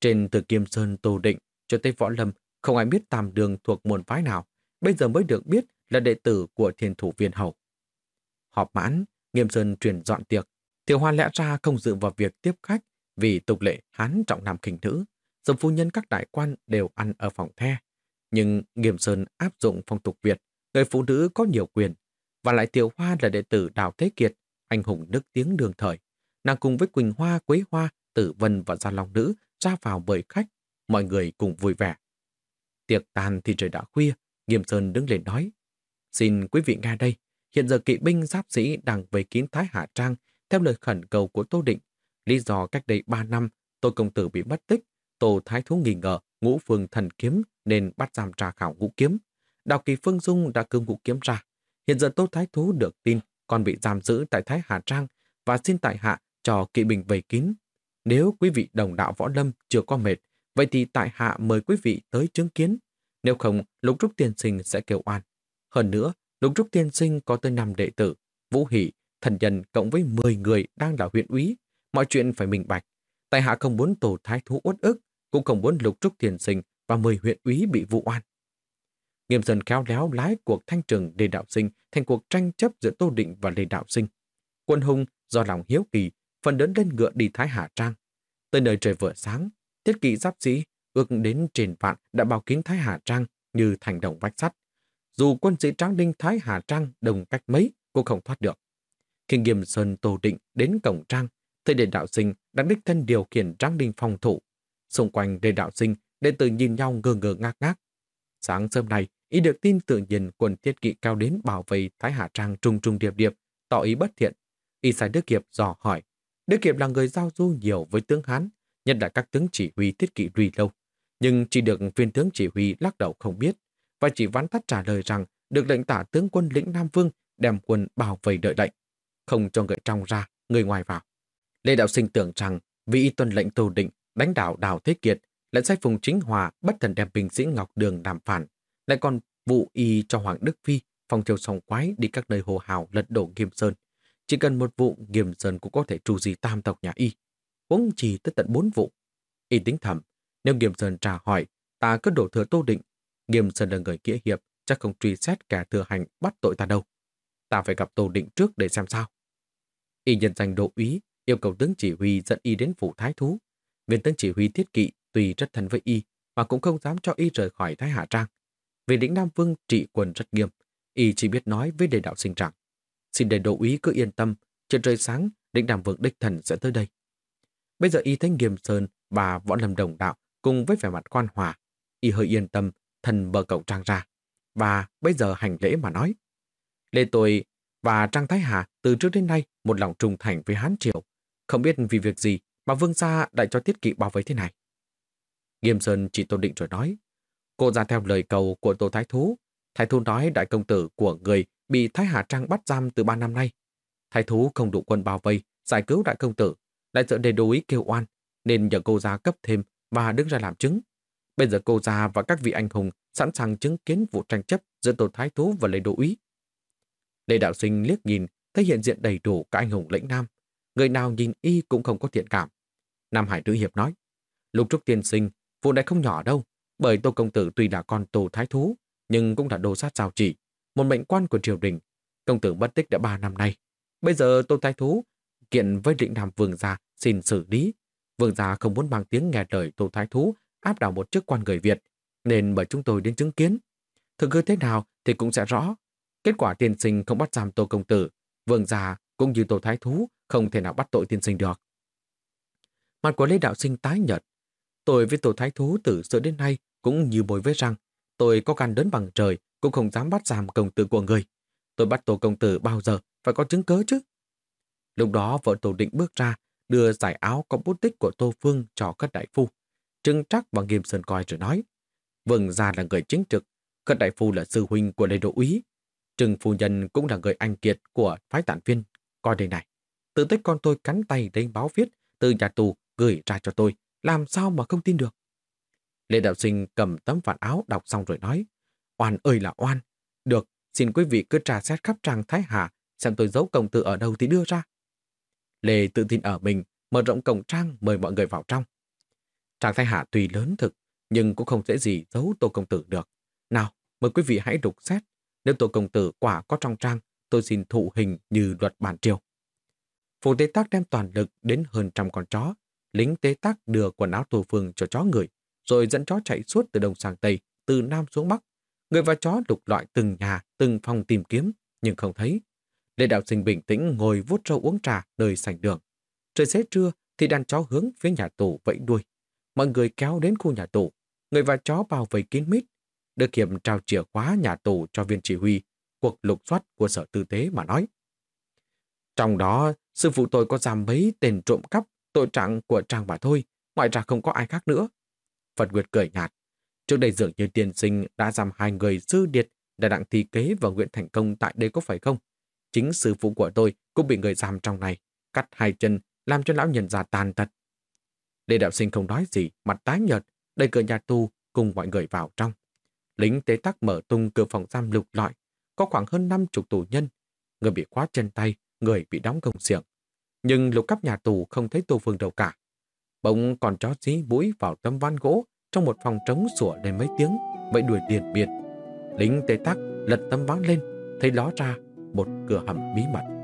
Trên từ Kim Sơn Tô Định cho tới Võ Lâm, không ai biết Tam Đường thuộc môn phái nào, bây giờ mới được biết là đệ tử của thiên thủ viên hậu Họp mãn, Nghiêm Sơn truyền dọn tiệc. Tiểu Hoa lẽ ra không dự vào việc tiếp khách vì tục lệ hán trọng nam khinh nữ. Dòng phu nhân các đại quan đều ăn ở phòng the. Nhưng Nghiêm Sơn áp dụng phong tục Việt, người phụ nữ có nhiều quyền. Và lại Tiểu Hoa là đệ tử Đào Thế Kiệt, anh hùng nước tiếng đường thời. Nàng cùng với Quỳnh Hoa, Quế Hoa, Tử Vân và Gia Long Nữ ra vào bởi khách. Mọi người cùng vui vẻ. Tiệc tàn thì trời đã khuya, Nghiêm Sơn đứng lên nói. Xin quý vị nghe đây, hiện giờ kỵ binh giáp sĩ đang vây kín Thái Hạ Trang theo lời khẩn cầu của Tô Định. Lý do cách đây 3 năm, Tô Công Tử bị mất tích, Tô Thái Thú nghi ngờ ngũ phương thần kiếm nên bắt giam tra khảo ngũ kiếm. Đào Kỳ Phương Dung đã cương ngũ kiếm ra. Hiện giờ Tô Thái Thú được tin còn bị giam giữ tại Thái Hà Trang và xin tại hạ cho kỵ binh vây kín. Nếu quý vị đồng đạo võ lâm chưa có mệt, vậy thì tại hạ mời quý vị tới chứng kiến. Nếu không, Lục Trúc Tiên Sinh sẽ kêu oan. Hơn nữa, Lục Trúc Tiên Sinh có tới 5 đệ tử, Vũ Hỷ, thần nhân cộng với 10 người đang là huyện úy. Mọi chuyện phải minh bạch. Tại hạ không muốn tổ thái thú uất ức, cũng không muốn Lục Trúc Tiên Sinh và 10 huyện úy bị vụ oan. Nghiêm dần khéo léo lái cuộc thanh trừng Lê Đạo Sinh thành cuộc tranh chấp giữa Tô Định và Lê Đạo Sinh. Quân hùng do lòng hiếu kỳ, phần lớn lên ngựa đi Thái Hà Trang. Tới nơi trời vừa sáng, thiết kỵ giáp sĩ ước đến trên vạn đã bao kín Thái Hà Trang như thành đồng vách sắt. Dù quân sĩ Tráng Đinh Thái Hà Trang đồng cách mấy cũng không thoát được. Khi Nghiêm Sơn Tô Định đến cổng Trang, thầy đệ đạo sinh đang đích thân điều khiển Tráng Đinh phòng thủ. Xung quanh đệ đạo sinh, đệ tử nhìn nhau ngơ ngơ ngác ngác. Sáng sớm nay, ý được tin tự nhiên quân thiết kỵ cao đến bảo vệ Thái Hà Trang trung trung điệp điệp, tỏ ý bất thiện. Y sai Đức Hiệp dò hỏi. Đức Kiệp là người giao du nhiều với tướng Hán, nhất là các tướng chỉ huy thiết kỵ duy Lâu. Nhưng chỉ được viên tướng chỉ huy lắc đầu không biết, và chỉ vắn tắt trả lời rằng được lệnh tả tướng quân lĩnh Nam Vương đem quân bảo vệ đợi lệnh, không cho người trong ra, người ngoài vào. Lê Đạo Sinh tưởng rằng vì tuân lệnh Tô Định đánh đảo Đào Thế Kiệt, lại sai Phùng Chính Hòa bất thần đem binh sĩ Ngọc Đường làm phản, lại còn vụ y cho Hoàng Đức Phi phòng thiêu sòng quái đi các nơi hồ hào lật đổ Nghiêm Sơn. Chỉ cần một vụ Nghiêm Sơn cũng có thể tru di tam tộc nhà y. Uống chỉ tới tận bốn vụ. Y tính thầm, nếu Nghiêm Sơn trả hỏi, ta cứ đổ thừa Tô Định. Nghiêm Sơn là người nghĩa hiệp, chắc không truy xét kẻ thừa hành bắt tội ta đâu. Ta phải gặp Tô Định trước để xem sao. Y nhân danh độ úy, yêu cầu tướng chỉ huy dẫn y đến phủ thái thú. Viên tướng chỉ huy thiết kỵ tuy rất thân với y, mà cũng không dám cho y rời khỏi Thái Hạ Trang. Vì lĩnh Nam Vương trị quân rất nghiêm, y chỉ biết nói với đề đạo sinh rằng xin đề độ ý cứ yên tâm, trên trời sáng, định đảm vượng đích thần sẽ tới đây. Bây giờ y thấy nghiêm sơn và võ lâm đồng đạo cùng với vẻ mặt quan hòa, y hơi yên tâm, thần bờ cậu trang ra. Và bây giờ hành lễ mà nói. Lê tôi và Trang Thái Hà từ trước đến nay một lòng trung thành với Hán Triều. Không biết vì việc gì mà Vương Gia lại cho Tiết Kỵ bảo vệ thế này. Nghiêm Sơn chỉ tôn định rồi nói. Cô ra theo lời cầu của Tô Thái Thú. Thái Thú nói đại công tử của người bị Thái Hà Trang bắt giam từ ba năm nay. Thái Thú không đủ quân bảo vây, giải cứu đại công tử, lại sợ đề đối kêu oan, nên nhờ cô gia cấp thêm và đứng ra làm chứng. Bây giờ cô gia và các vị anh hùng sẵn sàng chứng kiến vụ tranh chấp giữa tổ Thái Thú và Lê đô Úy. Lê Đạo Sinh liếc nhìn, thấy hiện diện đầy đủ các anh hùng lĩnh nam. Người nào nhìn y cũng không có thiện cảm. Nam Hải Nữ Hiệp nói, Lục Trúc Tiên Sinh, vụ này không nhỏ đâu, bởi Tô Công Tử tuy là con tổ Thái Thú, nhưng cũng là đồ sát giao chỉ, một mệnh quan của triều đình. Công tử mất tích đã ba năm nay. Bây giờ Tô Thái Thú kiện với định Nam Vương gia xin xử lý. Vương gia không muốn mang tiếng nghe lời Tô Thái Thú áp đảo một chức quan người Việt, nên mời chúng tôi đến chứng kiến. Thực hư thế nào thì cũng sẽ rõ. Kết quả tiên sinh không bắt giam Tô Công Tử, Vương gia cũng như Tô Thái Thú không thể nào bắt tội tiên sinh được. Mặt của Lê Đạo Sinh tái nhợt. Tôi với Tô Thái Thú từ xưa đến nay cũng như bồi với răng. Tôi có gan đến bằng trời cũng không dám bắt giam công tử của người. Tôi bắt tổ Công Tử bao giờ phải có chứng cớ chứ. Lúc đó vợ tổ Định bước ra, đưa giải áo có bút tích của Tô Phương cho các đại phu. Trưng Trắc và Nghiêm Sơn coi rồi nói. Vương gia là người chính trực, các đại phu là sư huynh của Lê Đỗ Úy. Trừng phu nhân cũng là người anh kiệt của phái tản viên. Coi đây này, tự tích con tôi cắn tay đến báo viết từ nhà tù gửi ra cho tôi, làm sao mà không tin được. Lê Đạo Sinh cầm tấm phản áo đọc xong rồi nói, oan ơi là oan. Được, xin quý vị cứ trà xét khắp trang Thái Hà, xem tôi giấu công tử ở đâu thì đưa ra. Lê tự tin ở mình, mở rộng cổng trang mời mọi người vào trong. Trang Thái Hà tùy lớn thực, nhưng cũng không dễ gì giấu Tô Công Tử được. Nào, mời quý vị hãy đục xét. Nếu Tô Công Tử quả có trong trang, tôi xin thụ hình như luật bản triều. Phủ tế tác đem toàn lực đến hơn trăm con chó. Lính tế tác đưa quần áo tù Phương cho chó người, rồi dẫn chó chạy suốt từ đông sang tây, từ nam xuống bắc. Người và chó lục loại từng nhà, từng phòng tìm kiếm, nhưng không thấy. Lê Đạo Sinh bình tĩnh ngồi vuốt râu uống trà nơi sảnh đường. Trời xế trưa thì đàn chó hướng phía nhà tù vẫy đuôi. Mọi người kéo đến khu nhà tù. Người và chó bao vây kín mít. Được kiểm trao chìa khóa nhà tù cho viên chỉ huy cuộc lục soát của sở tư tế mà nói. Trong đó, sư phụ tôi có giam mấy tên trộm cắp tội trạng của trang bà thôi, ngoại ra không có ai khác nữa. Phật Nguyệt cười nhạt. Trước đây dường như tiền sinh đã giam hai người sư điệt đã đặng thi kế và nguyện thành công tại đây có phải không? Chính sư phụ của tôi cũng bị người giam trong này, cắt hai chân, làm cho lão nhân già tàn tật. Lê Đạo Sinh không nói gì, mặt tái nhợt, đẩy cửa nhà tù cùng mọi người vào trong. Lính tế tắc mở tung cửa phòng giam lục lọi, có khoảng hơn năm chục tù nhân. Người bị khóa chân tay, người bị đóng cổng xiềng. Nhưng lục cấp nhà tù không thấy Tô Phương đâu cả. Bỗng còn chó dí mũi vào tấm ván gỗ trong một phòng trống sủa lên mấy tiếng, vậy đuổi liền biệt. Lính tây tắc lật tấm ván lên, thấy ló ra một cửa hầm bí mật.